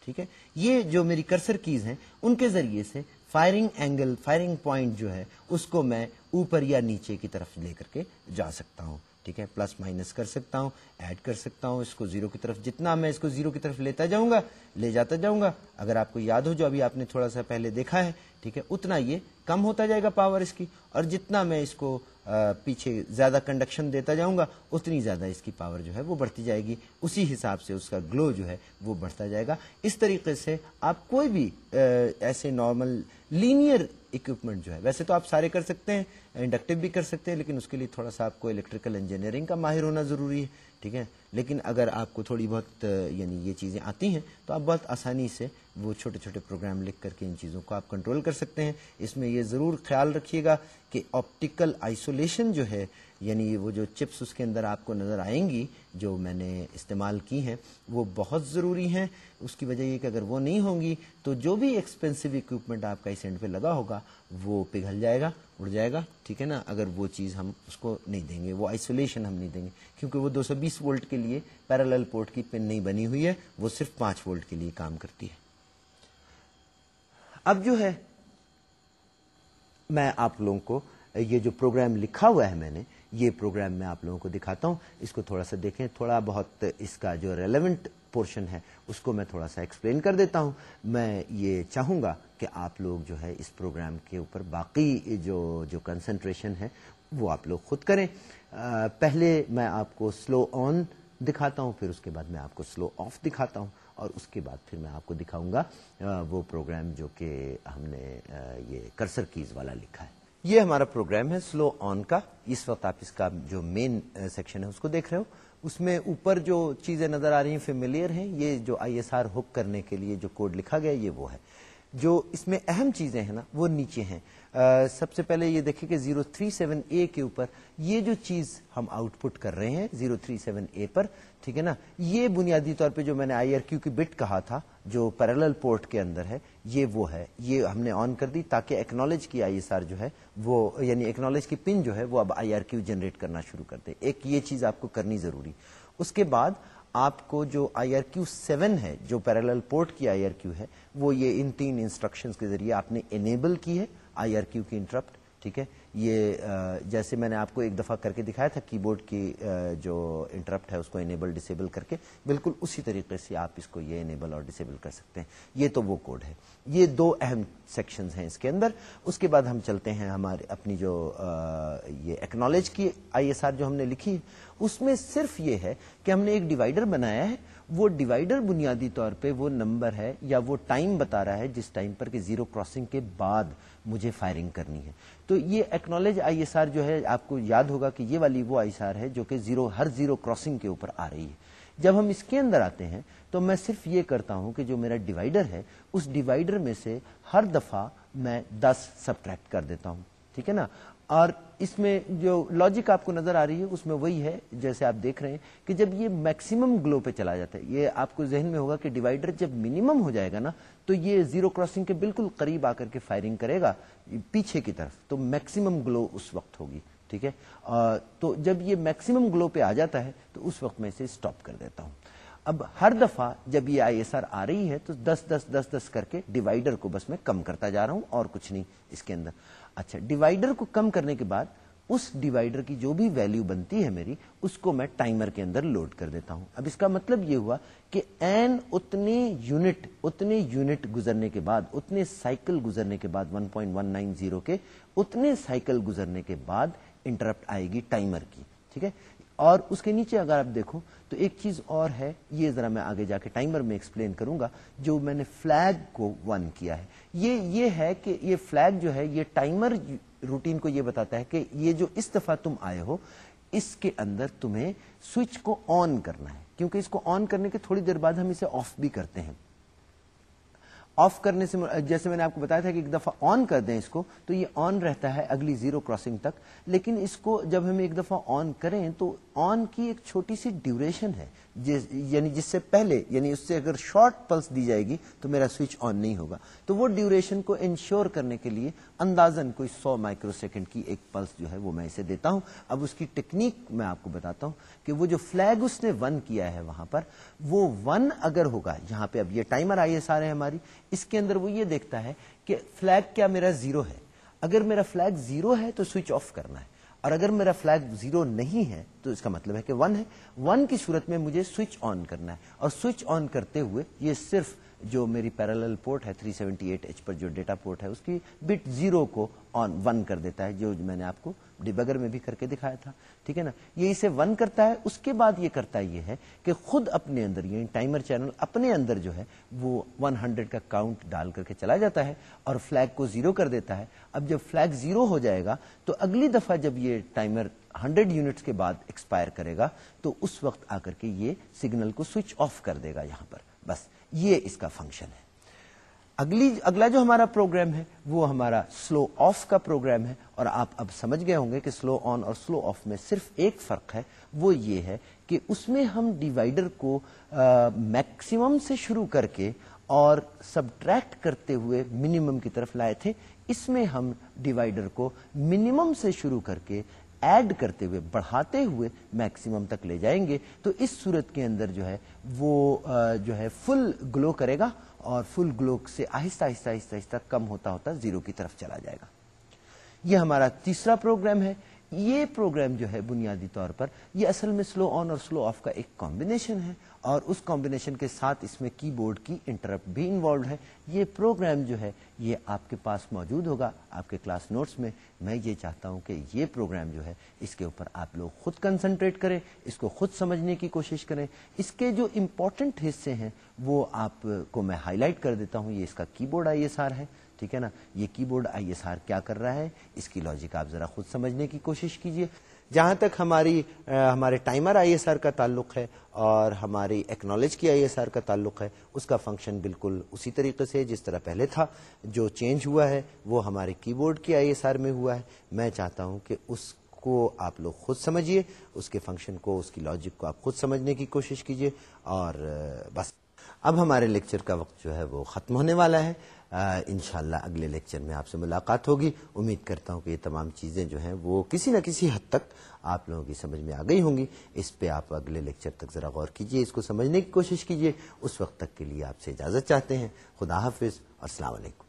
ٹھیک ہے، یہ جو میری کرسر کیز ہیں، ان کے ذریعے سے فائرنگ اینگل، فائرنگ پوائنٹ جو ہے، اس کو میں اوپر یا نیچے کی طرف لے کر کے جا سکتا ہوں، ٹھیک ہے؟ پلس مائنس کر سکتا ہوں، ایڈ کر سکتا ہوں، اس کو زیرو کی طرف، جتنا میں اس کو زیرو کی طرف لیتا جاؤں گا، لے جاتا جاؤں گا۔ اگر آپ کو یاد ہو، جو ابھی آپ نے تھوڑا سا پہلے دیکھا ہے، ٹھیک ہے؟ اتنا یہ کم ہوتا جائے گا پاور اس کی، اور جتنا میں اس کو پیچھے زیادہ کنڈکشن دیتا جاؤں گا، اتنی زیادہ اس کی پاور جو ہے وہ بڑھتی جائے گی۔ اسی حساب سے اس کا گلو جو ہے وہ بڑھتا جائے گا۔ اس طریقے سے آپ کوئی بھی ایسے نارمل لینئر اکوپمنٹ جو ہے۔ ویسے تو آپ سارے کر سکتے ہیں انڈکٹیو بھی کر سکتے ہیں، لیکن اس کے لیے تھوڑا سا آپ کو الیکٹریکل انجینئرنگ کا ماہر ہونا ضروری ہے، ٹھیک ہے؟ لیکن اگر آپ کو تھوڑی بہت یعنی یہ چیزیں آتی ہیں، تو آپ بہت آسانی سے وہ چھوٹے چھوٹے پروگرام لکھ کر کے ان چیزوں کو آپ کنٹرول کر سکتے ہیں۔ اس میں یہ ضرور خیال رکھیے گا کہ آپٹیکل آئسولیشن جو ہے یعنی وہ جو چپس اس کے اندر آپ کو نظر آئیں گی، جو میں نے استعمال کی ہیں، وہ بہت ضروری ہیں۔ اس کی وجہ یہ کہ اگر وہ نہیں ہوں گی، تو جو بھی ایکسپینسو اکوپمنٹ آپ کا اس اینڈ پہ لگا ہوگا، وہ پگھل جائے گا، اڑ جائے گا، ٹھیک ہے نا؟ اگر وہ چیز ہم اس کو نہیں دیں گے، وہ آئسولیشن ہم نہیں دیں گے، کیونکہ وہ دو سو بیس وولٹ کے لیے پیرالل پورٹ کی پن نہیں بنی ہوئی ہے، وہ صرف پانچ وولٹ کے لیے کام کرتی ہے۔ اب جو ہے، میں آپ لوگوں کو یہ جو پروگرام لکھا ہوا ہے میں نے یہ پروگرام میں آپ لوگوں کو دکھاتا ہوں۔ اس کو تھوڑا سا دیکھیں۔ تھوڑا بہت اس کا جو ریلیونٹ پورشن ہے، اس کو میں تھوڑا سا ایکسپلین کر دیتا ہوں۔ میں یہ چاہوں گا کہ آپ لوگ جو ہے اس پروگرام کے اوپر باقی جو جو کنسنٹریشن ہے، وہ آپ لوگ خود کریں۔ پہلے میں آپ کو سلو آن دکھاتا ہوں، پھر اس کے بعد میں آپ کو سلو آف دکھاتا ہوں۔ اور اس کے بعد پھر میں آپ کو دکھاؤں گا وہ پروگرام جو کہ ہم نے یہ کرسر کیز والا لکھا ہے۔ یہ ہمارا پروگرام ہے سلو آن کا۔ اس وقت آپ اس کا جو مین سیکشن ہے اس کو دیکھ رہے ہو۔ اس میں اوپر جو چیزیں نظر آ رہی ہیں فیملیئر ہیں، یہ جو آئی ایس آر ہک کرنے کے لیے جو کوڈ لکھا گیا، یہ وہ ہے۔ جو اس میں اہم چیزیں ہیں نا، وہ نیچے ہیں۔ سب سے پہلے یہ دیکھیں کہ زیرو تھری سیون اے کے اوپر یہ جو چیز ہم آؤٹ پٹ کر رہے ہیں، زیرو تھری سیون اے پر، ٹھیک ہے نا؟ یہ بنیادی طور پہ جو میں نے آئی آر کیو کی بٹ کہا تھا، جو پیرل پورٹ کے اندر ہے، یہ وہ ہے۔ یہ ہم نے آن کر دی تاکہ ایکنالج کی آئی ایس آر جو ہے، وہ یعنی ایکنالج کی پن جو ہے، وہ اب آئی آر کیو جنریٹ کرنا شروع کر دے۔ ایک یہ چیز آپ کو کرنی ضروری۔ اس کے بعد آپ کو جو آئی آر کیو سیون ہے، جو پیرل پورٹ کی آئی آر کیو ہے، وہ یہ ان تین انسٹرکشن کے ذریعے آپ نے انیبل کی ہے۔ آئی آر کیو کی انٹرپٹ، ٹھیک ہے؟ یہ جیسے میں نے آپ کو ایک دفعہ کر کے دکھایا تھا، کی بورڈ کی جو انٹرپٹ ہے، اس کو انیبل ڈسیبل کر کے بالکل اسی طریقے سے آپ اس کو یہ انیبل اور ڈسیبل کر سکتے ہیں۔ یہ تو وہ کوڈ ہے۔ یہ دو اہم سیکشنز ہیں اس کے اندر۔ اس کے بعد ہم چلتے ہیں ہمارے اپنی جو یہ ایکنالج کی آئی ایس آر جو ہم نے لکھی۔ اس میں صرف یہ ہے کہ ہم نے ایک ڈیوائڈر بنایا ہے۔ وہ ڈیوائڈر بنیادی طور پہ وہ نمبر ہے یا وہ ٹائم بتا رہا ہے جس ٹائم پر کہ زیرو کراسنگ کے بعد مجھے فائرنگ کرنی ہے۔ تو یہ ایکنالج آئی ایس آر جو ہے، آپ کو یاد ہوگا کہ یہ والی وہ آئی ایس آر ہے جو کہ زیرو ہر زیرو کراسنگ کے اوپر آ رہی ہے۔ جب ہم اس کے اندر آتے ہیں تو میں صرف یہ کرتا ہوں کہ جو میرا ڈیوائڈر ہے، اس ڈیوائڈر میں سے ہر دفعہ میں دس سبٹریکٹ کر دیتا ہوں۔ ٹھیک ہے نا؟ اور اس میں جو لاجک آپ کو نظر آ رہی ہے، اس میں وہی ہے، جیسے آپ دیکھ رہے ہیں کہ جب یہ میکسیمم گلو پہ چلا جاتا ہے، یہ آپ کو ذہن میں ہوگا کہ ڈیوائڈر جب منیمم ہو جائے گا نا، تو یہ زیرو کراسنگ کے بالکل قریب آ کر کے فائرنگ کرے گا پیچھے کی طرف، تو میکسیمم گلو اس وقت ہوگی، ٹھیک ہے؟ تو جب یہ میکسیمم گلو پہ آ جاتا ہے، تو اس وقت میں اسے اسٹاپ کر دیتا ہوں۔ اب ہر دفعہ جب یہ آئی ایس آر آ رہی ہے، تو دس دس دس دس کر کے ڈیوائڈر کو بس میں کم کرتا جا رہا ہوں اور کچھ نہیں اس کے اندر۔ اچھا ڈیوائڈر کو کم کرنے کے بعد اس ڈیوائڈر کی جو بھی ویلو بنتی ہے میری، اس کو میں ٹائمر کے اندر لوڈ کر دیتا ہوں۔ اب اس کا مطلب یہ ہوا کہ این اتنے یونٹ اتنے یونٹ گزرنے کے بعد اتنے سائیکل گزرنے کے بعد 1.190 کے اتنے سائیکل گزرنے کے بعد انٹرپٹ آئے گی ٹائمر کی۔ ٹھیک ہے؟ اور اس کے نیچے اگر آپ دیکھو تو ایک چیز اور ہے، یہ ذرا میں آگے جا کے ٹائمر میں ایکسپلین کروں گا، جو میں نے فلیگ کو ون کیا ہے۔ یہ یہ ہے کہ یہ فلیگ جو ہے، یہ ٹائمر روٹین کو یہ بتاتا ہے کہ یہ جو اس دفعہ تم آئے ہو، اس کے اندر تمہیں سوئچ کو آن کرنا ہے۔ کیونکہ اس کو آن کرنے کے تھوڑی دیر بعد ہم اسے آف بھی کرتے ہیں۔ آف کرنے سے جیسے میں نے آپ کو بتایا تھا کہ ایک دفعہ آن کر دیں اس کو، تو یہ آن رہتا ہے اگلی زیرو کراسنگ تک۔ لیکن اس کو جب ہم ایک دفعہ آن کریں تو آن کی ایک چھوٹی سی ڈیوریشن ہے۔ یعنی جس سے پہلے یعنی اس سے اگر شارٹ پلس دی جائے گی، تو میرا سوئچ آن نہیں ہوگا۔ تو وہ ڈیوریشن کو انشور کرنے کے لیے اندازن کوئی سو مائکرو سیکنڈ کی ایک پلس جو ہے وہ میں اسے دیتا ہوں۔ اب اس کی ٹیکنیک میں آپ کو بتاتا ہوں کہ وہ جو فلیگ اس نے ون کیا ہے وہاں پر، وہ ون اگر ہوگا یہاں پہ اب یہ ٹائمر آئی ایس آر ہے ہماری، اس کے اندر وہ یہ دیکھتا ہے کہ فلیگ کیا میرا زیرو ہے۔ اگر میرا فلیگ زیرو ہے تو سوئچ آف کرنا ہے۔ اور اگر میرا فلیگ زیرو نہیں ہے، تو اس کا مطلب ہے کہ ون ہے۔ ون کی صورت میں مجھے سوئچ آن کرنا ہے۔ اور سوئچ آن کرتے ہوئے یہ صرف جو میری پیرالل پورٹ ہے 378 ایچ پر جو ڈیٹا پورٹ ہے، اس کی بٹ زیرو کو آن ون کر دیتا ہے، جو میں نے آپ کو ڈیبگر میں بھی کر کے دکھایا تھا۔ ٹھیک ہے نا؟ یہ اسے ون کرتا ہے، اس کے بعد یہ کرتا یہ ہے کہ خود اپنے اندر یعنی ٹائمر چینل اپنے اندر جو ہے، وہ 100 کا کاؤنٹ ڈال کر کے چلا جاتا ہے اور فلیگ کو زیرو کر دیتا ہے۔ اب جب فلیگ زیرو ہو جائے گا، تو اگلی دفعہ جب یہ ٹائمر ہنڈریڈ یونٹس کے بعد ایکسپائر کرے گا، تو اس وقت آ کر کے یہ سگنل کو سوئچ آف کر دے گا یہاں پر۔ بس یہ اس کا فنکشن ہے۔ اگلی اگلا جو ہمارا پروگرام ہے، وہ ہمارا سلو آف کا پروگرام ہے۔ اور آپ اب سمجھ گئے ہوں گے کہ سلو آن اور سلو آف میں صرف ایک فرق ہے۔ وہ یہ ہے کہ اس میں ہم ڈیوائڈر کو میکسیمم سے شروع کر کے اور سبٹریکٹ کرتے ہوئے منیمم کی طرف لائے تھے۔ اس میں ہم ڈیوائڈر کو منیمم سے شروع کر کے ایڈ کرتے ہوئے، بڑھاتے ہوئے میکسیمم تک لے جائیں گے، تو اس صورت کے اندر جو ہے، وہ جو ہے فل گلو کرے گا اور فل گلو سے آہستہ آہستہ آہستہ آہستہ کم ہوتا ہوتا زیرو کی طرف چلا جائے گا۔ یہ ہمارا تیسرا پروگرام ہے۔ یہ پروگرام جو ہے بنیادی طور پر، یہ اصل میں سلو آن اور سلو آف کا ایک کمبینیشن ہے اور اس کمبینیشن کے ساتھ اس میں کی بورڈ کی انٹرپٹ بھی انوالوڈ ہے۔ یہ پروگرام جو ہے، یہ آپ کے پاس موجود ہوگا، آپ کے کلاس نوٹس میں۔ میں یہ چاہتا ہوں کہ یہ پروگرام جو ہے، اس کے اوپر آپ لوگ خود کنسنٹریٹ کریں، اس کو خود سمجھنے کی کوشش کریں۔ اس کے جو امپورٹنٹ حصے ہیں، وہ آپ کو میں ہائی لائٹ کر دیتا ہوں۔ یہ اس کا کی بورڈ آئی ایس آر ہے۔ ٹھیک ہے نا؟ یہ کی بورڈ آئی ایس آر کیا کر رہا ہے؟ اس کی لاجک آپ ذرا خود سمجھنے کی کوشش کیجیے جہاں تک ہماری ہمارے ٹائمر آئی ایس آر کا تعلق ہے اور ہماری ایکنالج کی آئی ایس آر کا تعلق ہے، اس کا فنکشن بالکل اسی طریقے سے جس طرح پہلے تھا۔ جو چینج ہوا ہے، وہ ہمارے کی بورڈ کی آئی ایس آر میں ہوا ہے۔ میں چاہتا ہوں کہ اس کو آپ لوگ خود سمجھیے اس کے فنکشن کو، اس کی لاجک کو آپ خود سمجھنے کی کوشش کیجیے اور بس۔ اب ہمارے لیکچر کا وقت جو ہے وہ ختم ہونے والا ہے۔ انشاءاللہ اگلے لیکچر میں آپ سے ملاقات ہوگی۔ امید کرتا ہوں کہ یہ تمام چیزیں جو ہیں وہ کسی نہ کسی حد تک آپ لوگوں کی سمجھ میں آ گئی ہوں گی۔ اس پہ آپ اگلے لیکچر تک ذرا غور کیجیے اس کو سمجھنے کی کوشش کیجیے اس وقت تک کے لیے آپ سے اجازت چاہتے ہیں۔ خدا حافظ اور السلام علیکم۔